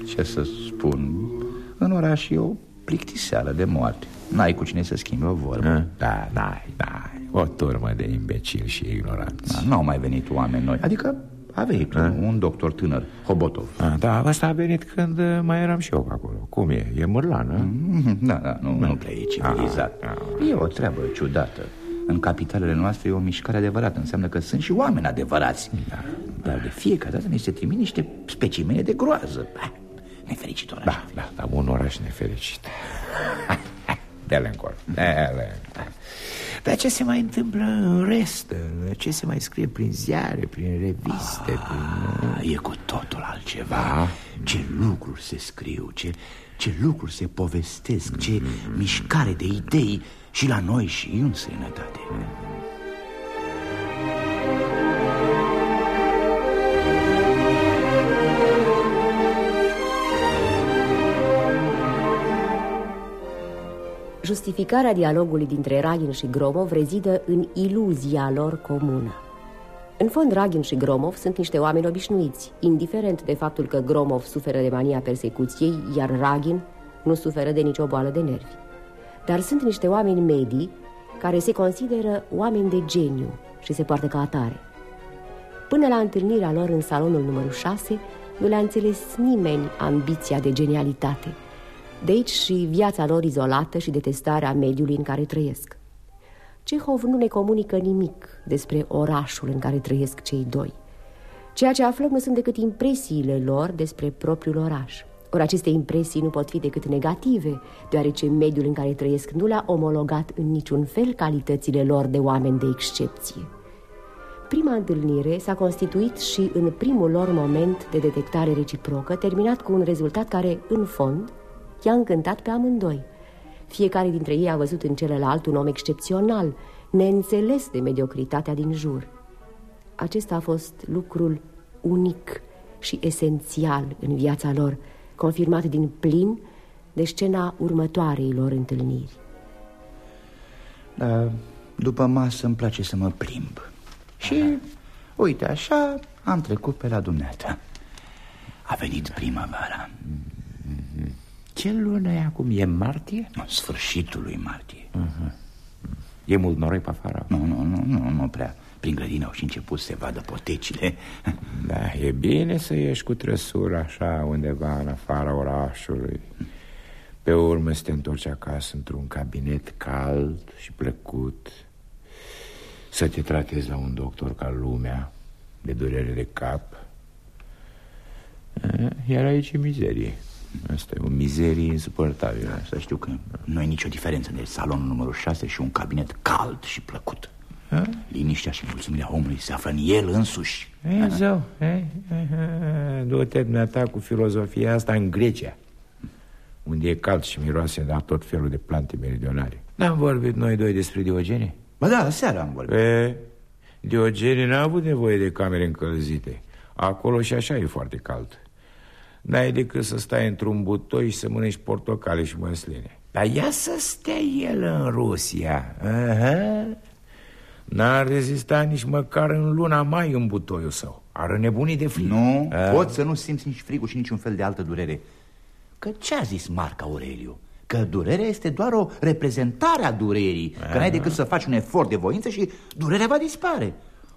Ce să spun? În oraș e o plictiseală de moarte. N-ai cu cine să schimbi o vorbă. Da, da, da. O turmă de imbecili și ignoranți. Da, Nu au mai venit oameni noi. Adică a venit un, un doctor tânăr, Hobotov. A, Da, ăsta a venit când uh, mai eram și eu pe acolo. Cum e? E mârlană? Da, da, nu, nu prea e civilizat. E o treabă ciudată. În capitalele noastre e o mișcare adevărată. Înseamnă că sunt și oameni adevărați. Da. Dar de fiecare dată ne se trimit niște specimene de groază. Bah, Nefericit oraș Da, da, da, un oraș nefericit De-ale încolo De-ale Dar ce se mai întâmplă în rest? Ce se mai scrie prin ziare, prin reviste? Ah, prin... E cu totul altceva da? Ce lucruri se scriu, ce, ce lucruri se povestesc Ce mm-hmm. mișcare de idei și la noi și în străinătate Justificarea dialogului dintre Ragin și Gromov rezidă în iluzia lor comună. În fond, Ragin și Gromov sunt niște oameni obișnuiți, indiferent de faptul că Gromov suferă de mania persecuției, iar Ragin nu suferă de nicio boală de nervi. Dar sunt niște oameni medii care se consideră oameni de geniu și se poartă ca atare. Până la întâlnirea lor în salonul numărul 6, nu le-a înțeles nimeni ambiția de genialitate. De aici și viața lor izolată și detestarea mediului în care trăiesc. Cehov nu ne comunică nimic despre orașul în care trăiesc cei doi. Ceea ce aflăm nu sunt decât impresiile lor despre propriul oraș. Ori aceste impresii nu pot fi decât negative, deoarece mediul în care trăiesc nu le-a omologat în niciun fel calitățile lor de oameni de excepție. Prima întâlnire s-a constituit și în primul lor moment de detectare reciprocă, terminat cu un rezultat care, în fond, i-a încântat pe amândoi. Fiecare dintre ei a văzut în celălalt un om excepțional, neînțeles de mediocritatea din jur. Acesta a fost lucrul unic și esențial în viața lor, confirmat din plin de scena următoarei lor întâlniri. Da, după masă îmi place să mă plimb Și, uite așa, am trecut pe la dumneata A venit primăvara Ce lună e acum? E martie? Sfârșitul lui martie uh-huh. E mult noroi pe afară? Nu, nu, nu, nu, nu prea Prin grădină au și început să se vadă potecile Da, e bine să ieși cu trăsura așa undeva în afara orașului Pe urmă să te întorci acasă într-un cabinet cald și plăcut Să te tratezi la un doctor ca lumea De durere de cap Iar aici e mizerie Asta e o mizerie insuportabilă. Să știu că nu e nicio diferență de salonul numărul 6 și un cabinet cald și plăcut. Ha? Liniștea și mulțumirea omului se află în el însuși. Ei, zău, du-te dumneata cu filozofia asta în Grecia Unde e cald și miroase la tot felul de plante meridionale. N-am vorbit noi doi despre Diogene? Ba da, seara am vorbit. E, Diogene n-a avut nevoie de camere încălzite. Acolo și așa e foarte cald N-ai decât să stai într-un butoi și să mănânci portocale și măsline. Dar ia să stea el în Rusia. Aha. N-ar rezista nici măcar în luna mai în butoiul său. Ar nebunii de frig Nu, A? poți să nu simți nici frigul și niciun fel de altă durere. Că ce a zis Marc Aureliu? Că durerea este doar o reprezentare a durerii. Că n-ai decât să faci un efort de voință și durerea va dispare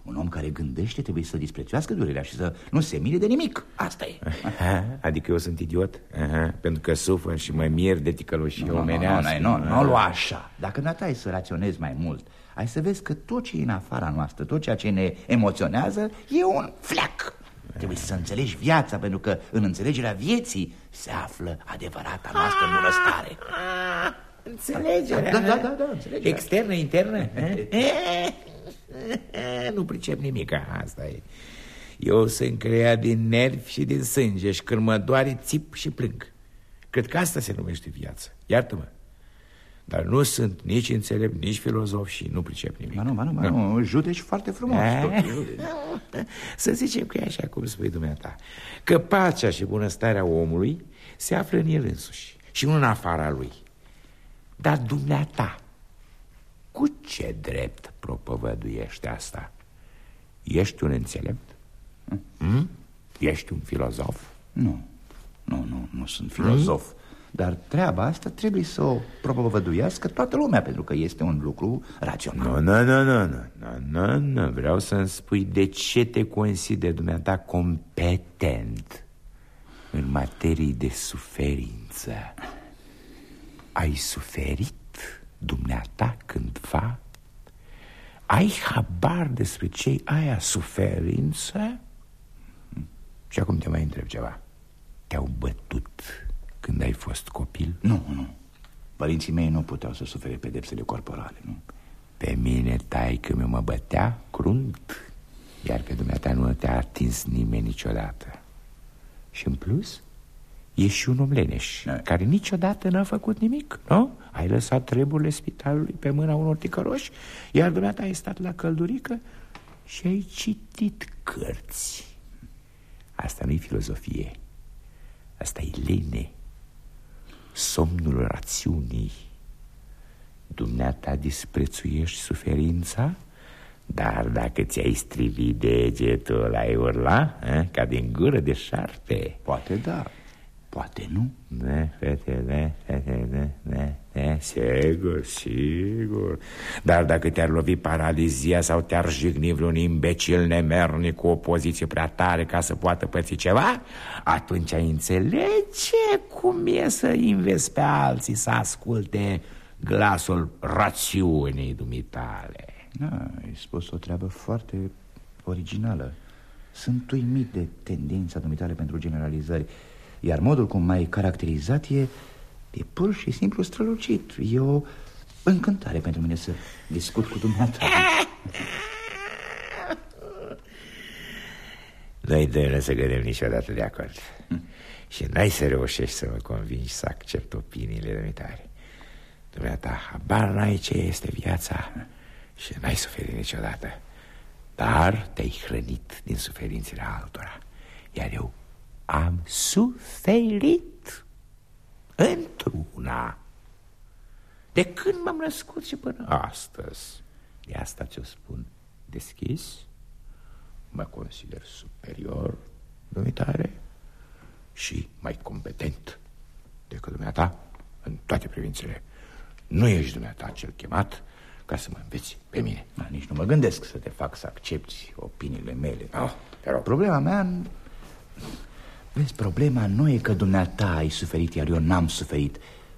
Un om care gândește trebuie să disprețuiască durerea și să nu se mire de nimic. Asta e. Aha, Adică eu sunt idiot? Aha, pentru că sufăr și mă mier de ticăloșie Nu, nu, omenească. nu, nu, nu, nu lua așa. Dacă nu ai să raționezi mai mult Ai să vezi că tot ce e în afara noastră Tot ceea ce ne emoționează E un fleac. Trebuie să înțelegi viața Pentru că în înțelegerea vieții Se află adevărata noastră bunăstare Înțelegerea. Da, da, da, da, înțelegerea. Externă, internă Nu pricep nimic, asta e. Eu sunt creat din nervi și din sânge Și când mă doare țip și plâng. Cred că asta se numește viață. Iartă-mă. Dar nu sunt nici înțelept, nici filozof și nu pricep nimic. Ba nu, ba nu, ba nu, judeci foarte frumos Eh? tot, judeci. Să zicem că e așa cum spui dumneata. Că pacea și bunăstarea omului Se află în el însuși Și nu în afara lui. Dar dumneata Cu ce drept propovăduiești asta? Ești un înțelept? Hmm? Ești un filozof? Nu, nu, nu, nu sunt filozof Dar treaba asta trebuie să o propovăduiască toată lumea Pentru că este un lucru rațional Nu, nu, nu, nu, nu, nu, nu, nu Vreau să-mi spui de ce te consideri dumneata competent În materii de suferință Ai suferit dumneata cândva? Ai habar despre ce aia suferință? Și acum te mai întreb ceva Te-au bătut când ai fost copil? Nu, nu Părinții mei nu puteau să sufere pedepsele corporale, nu? Pe mine taică mi mă bătea crunt Iar pe dumneata nu te-a atins nimeni niciodată Și în plus Ești și un om leneș Da. Care niciodată n-a făcut nimic, nu? Ai lăsat treburile spitalului pe mâna unor ticăroși Iar dumneata ai stat la căldurică Și ai citit cărți Asta nu-i filozofie Asta e lene Somnul rațiunii Dumneata disprețuiești suferința Dar dacă ți-ai strivi degetul Ai urla eh? ca din gură de șarpe Poate da, poate nu? Ne, fete, ne, fete, ne, ne, ne Sigur, sigur. Dar dacă te-ar lovi paralizia Sau te-ar jigni vreun imbecil nemernic Cu o poziție prea tare Ca să poată păți ceva Atunci ai înțelege cum e să investi pe alții Să asculte glasul rațiunii dumitale. Da, ai spus o treabă foarte originală. Sunt uimit de tendința dumitale pentru generalizări Iar modul cum m-ai caracterizat e, e pur și simplu strălucit. E o încântare pentru mine să discut cu dumneata. Noi doi nu să gândim niciodată de acord. Și n-ai să reușești să mă convingi să accept opiniile dumitare Dumneata, habar n-ai ce este viața Și n-ai suferit niciodată. Dar te-ai hrănit din suferințele altora. Iar eu am suferit Într-una De când m-am născut și până astăzi De asta ți-o spun deschis Mă consider superior dumitare și mai competent decât dumneata în toate privințele. Nu ești dumneata cel chemat ca să mă înveți pe mine. da, Nici nu mă gândesc să te fac să accepti opiniile mele Oh, te rog. Problema mea... Vezi, problema nu e că dumneata ai suferit, iar eu n-am suferit.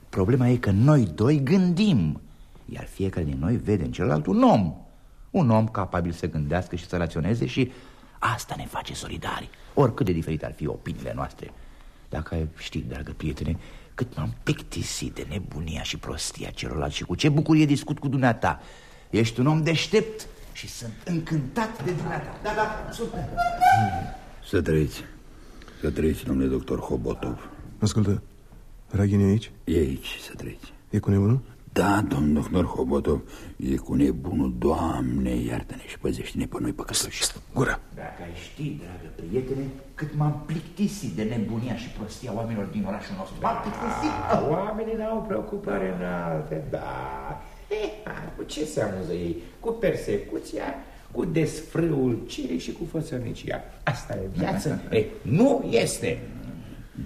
Problema e că noi doi gândim. Iar fiecare din noi vede în celălalt un om. Un om capabil să gândească și să raționeze și asta ne face solidari. Oricât de diferite ar fi opiniile noastre. Dacă ai ști, dragă prietene, cât m-am plictisit de nebunia și prostia celorlalți Și cu ce bucurie discut cu dumneata. Ești un om deștept și sunt încântat de dumneata. Da, da, sunt. Să trăiți. Să trăiți, domnule doctor Hobotov. Ascultă, Raghin e aici? E aici, să trăiți. E cu nebunul? Da, domn doctor Hobotov, e cu nebunul, Doamne, iartă-ne și păzește-ne pe noi păcătoși. Gura! Dacă ai ști, dragă prietene, cât m-am plictisit de nebunia și prostia oamenilor din orașul nostru. M-am plictisit! Da, oamenii n-au preocupare înalte, da. Eh, cu ce se amuză ei? Cu persecuția, cu desfrâul cirii și cu fățărnicia. Asta e viață? Ei, nu este!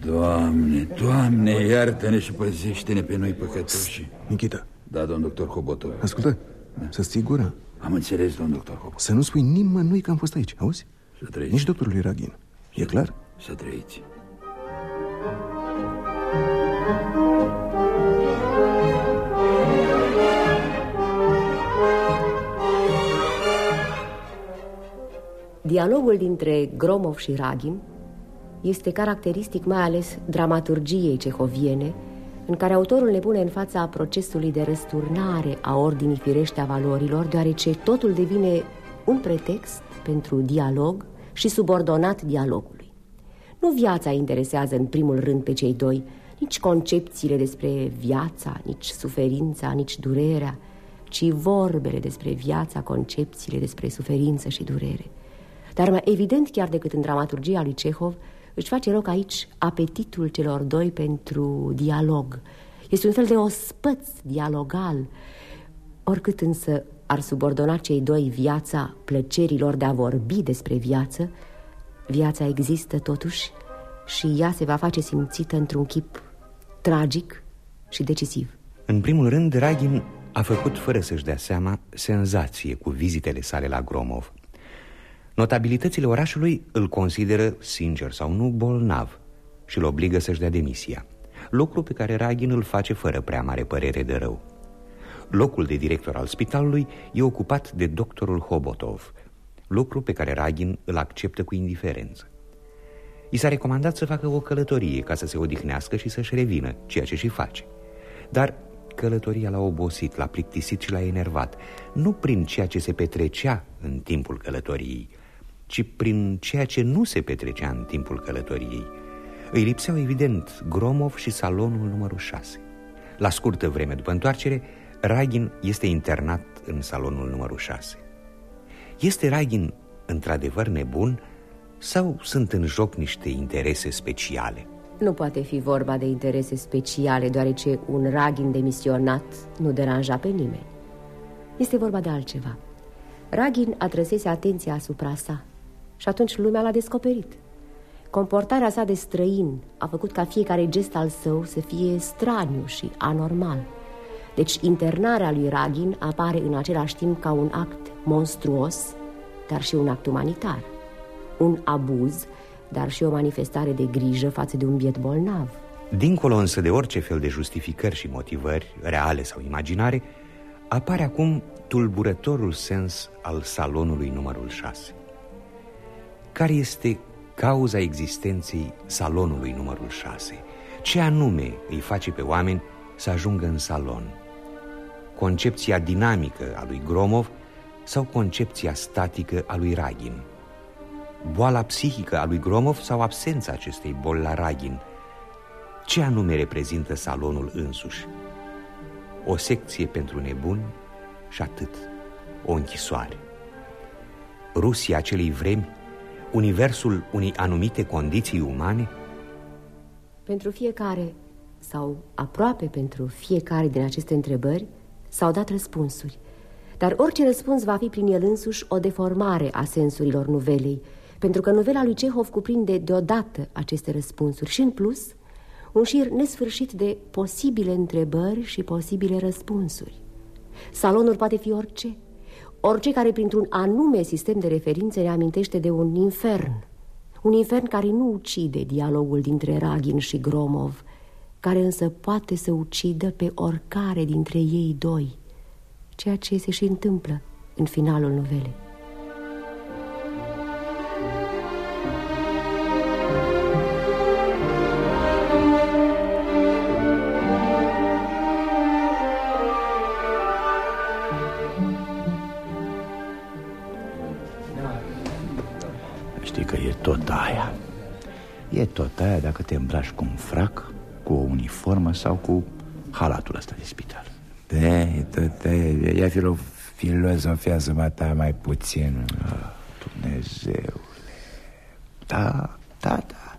Doamne, Doamne, iartă-ne și păzește-ne pe noi păcătoși. Nikita. Da, domn doctor Hobotov. Ascultă, da. să-ți ții gura. Am înțeles, domn doctor Hobotov. Să nu spui nimănui că am fost aici, auzi? Să trăiți. Nici doctorului Raghin. E clar? Să trăiți. Dialogul dintre Gromov și Ragin este caracteristic mai ales dramaturgiei cehoviene, în care autorul ne pune în fața procesului de răsturnare a ordinii firește a valorilor, deoarece totul devine un pretext pentru dialog și subordonat dialogului. Nu viața interesează în primul rând pe cei doi, nici concepțiile despre viața, nici suferința, nici durerea, ci vorbele despre viața, concepțiile despre suferință și durere. Dar mai evident chiar decât în dramaturgia lui Cehov, își face loc aici apetitul celor doi pentru dialog. Este un fel de ospăț dialogal, oricât însă ar subordona cei doi viața plăcerilor de a vorbi despre viață, viața există totuși și ea se va face simțită într-un chip tragic și decisiv. În primul rând, Ragin a făcut, fără să-și dea seama, senzație cu vizitele sale la Gromov. Notabilitățile orașului îl consideră, sincer sau nu, bolnav și îl obligă să-și dea demisia. Lucru pe care Ragin îl face fără prea mare părere de rău. Locul de director al spitalului e ocupat de doctorul Hobotov, lucru pe care Ragin îl acceptă cu indiferență. I s-a recomandat să facă o călătorie ca să se odihnească și să-și revină, ceea ce și face. Dar călătoria l-a obosit, l-a plictisit și l-a enervat, nu prin ceea ce se petrecea în timpul călătoriei, ci prin ceea ce nu se petrecea în timpul călătoriei. Îi lipseau evident Gromov și salonul numărul 6. La scurtă vreme după întoarcere, Ragin este internat în salonul numărul 6. Este Ragin într-adevăr nebun sau sunt în joc niște interese speciale? Nu poate fi vorba de interese speciale, deoarece un Ragin demisionat nu deranja pe nimeni. Este vorba de altceva. Ragin atrăsese atenția asupra sa și atunci lumea l-a descoperit. Comportarea sa de străin a făcut ca fiecare gest al său să fie straniu și anormal. Deci internarea lui Ragin apare în același timp ca un act monstruos, dar și un act umanitar. Un abuz, dar și o manifestare de grijă față de un biet bolnav. Dincolo însă de orice fel de justificări și motivări, reale sau imaginare, apare acum tulburătorul sens al salonului numărul 6. Care este cauza existenței salonului numărul 6? Ce anume îi face pe oameni să ajungă în salon? Concepția dinamică a lui Gromov sau concepția statică a lui Ragin? Boala psihică a lui Gromov sau absența acestei boli la Ragin? Ce anume reprezintă salonul însuși? O secție pentru nebuni și atât, o închisoare. Rusia acelei vremi universul unei anumite condiții umane? Pentru fiecare, sau aproape pentru fiecare din aceste întrebări, s-au dat răspunsuri. Dar orice răspuns va fi prin el însuși o deformare a sensurilor nuvelei, pentru că novela lui Cehov cuprinde deodată aceste răspunsuri și, în plus, un șir nesfârșit de posibile întrebări și posibile răspunsuri. Salonul poate fi orice, Orice care printr-un anume sistem de referințe ne amintește de un infern. Un infern care nu ucide dialogul dintre Ragin și Gromov Care însă poate să ucidă pe oricare dintre ei doi Ceea ce se și întâmplă în finalul novelei aia dacă te îmbraci cu un frac, cu o uniformă sau cu halatul ăsta de spital. Da, tot aia, ea filo, filozofează mă ta mai puțin oh, Dumnezeule Da, da, da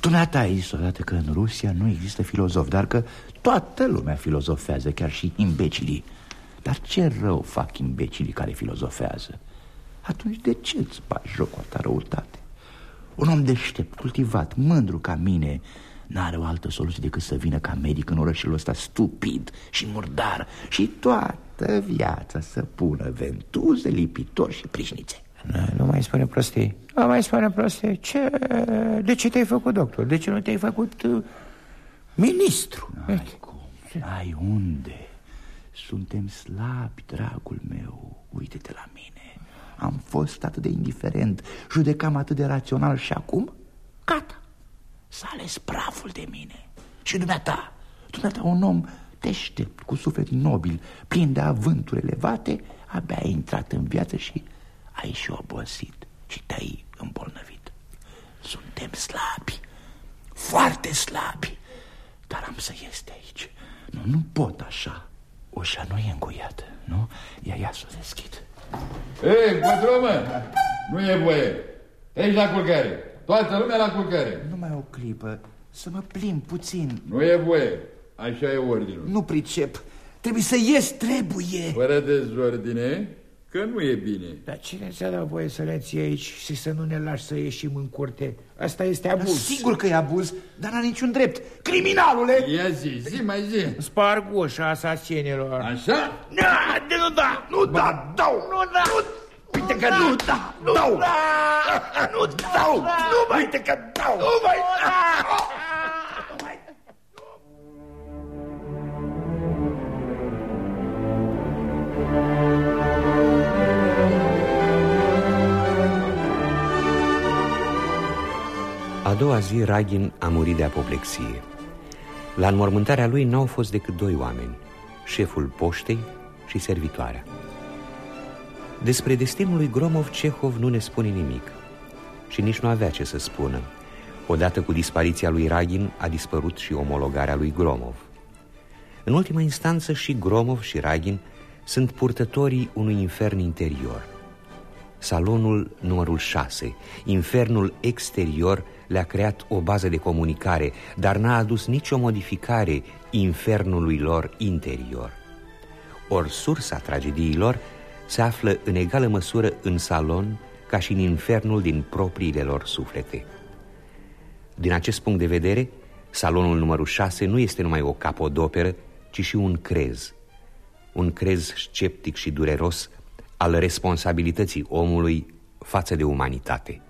Dumneata ai zis odată că în Rusia nu există filozof Dar că toată lumea filozofează, chiar și imbecilii Dar ce rău fac imbecilii care filozofează? Atunci de ce îți bagi joc cu ta răutate? Un om deștept, cultivat, mândru ca mine N-are o altă soluție decât să vină ca medic în orașul ăsta stupid și murdar Și toată viața să pună ventuze, lipitori și prișnițe. Nu, nu mai spune prostii. Nu mai spune prostii. Ce... De ce te-ai făcut doctor? De ce nu te-ai făcut uh, ministru? Ai cum, ai unde? Suntem slabi, dragul meu. Uite-te la mine Am fost atât de indiferent Judecam atât de rațional și acum Gata. S-a ales praful de mine. Și dumneata Dumneata un om deștept, cu suflet nobil Plin de avânturi elevate Abia ai intrat în viață și ai și obosit Și te-ai îmbolnăvit. Suntem slabi Foarte slabi Dar am să ies de aici. Nu, nu pot așa. Ușa nu e încuiată, nu? Ia, ia să o deschid Ei, mă, nu e voie. Ești la culcare Toată lumea la culcare Numai o clipă, să mă plimb puțin. Nu e voie, așa e ordinul. Nu pricep, trebuie să ies, trebuie. Fără dezordine, că nu e bine. Dar cine ți-a dat voie să le ții aici și să nu ne lași să ieșim în curte? Asta este abuz. da, Sigur că e abuz, dar n-a niciun drept. Criminalule! Ia zi, zi mai zi. Sparg ușa asasinilor Așa? Nu, nu da, nu da, dau, nu da. Nu. Uite că nu da, nu dau. Nu dau, nu mai, uite că dau. Nu mai, A doua zi, Ragin a murit de apoplexie. La înmormântarea lui n-au fost decât doi oameni, șeful poștei și servitoarea. Despre destinul lui Gromov, Cehov nu ne spune nimic și nici nu avea ce să spună. Odată cu dispariția lui Ragin a dispărut și omologarea lui Gromov. În ultima instanță și Gromov și Ragin sunt purtătorii unui infern interior. Salonul numărul 6, infernul exterior, le-a creat o bază de comunicare, dar n-a adus nicio modificare infernului lor interior. Ori sursa tragediilor se află în egală măsură în salon ca și în infernul din propriile lor suflete. Din acest punct de vedere, salonul numărul 6 nu este numai o capodoperă, ci și un crez. Un crez sceptic și dureros al responsabilității omului față de umanitate.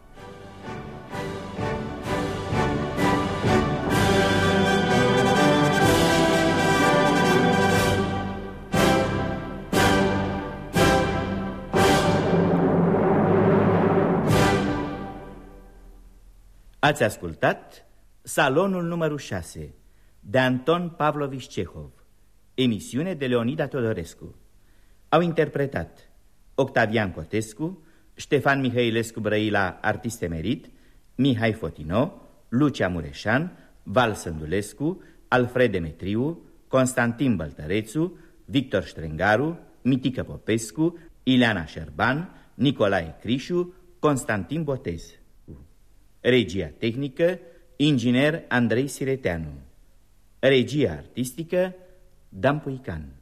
Ați ascultat Salonul numărul 6 de Anton Pavlovici Cehov, emisiune de Leonida Todorescu. Au interpretat Octavian Cotescu, Ștefan Mihailescu Brăila, artist emerit, Mihai Fotino, Lucia Mureșan, Val Sândulescu, Alfred Demetriu, Constantin Băltărețu, Victor Strengaru, Mitică Popescu, Ileana Șerban, Nicolae Crișu, Constantin Botez. Regia tehnică, inginer Andrei Sireteanu. Regia artistică, Dan Puican.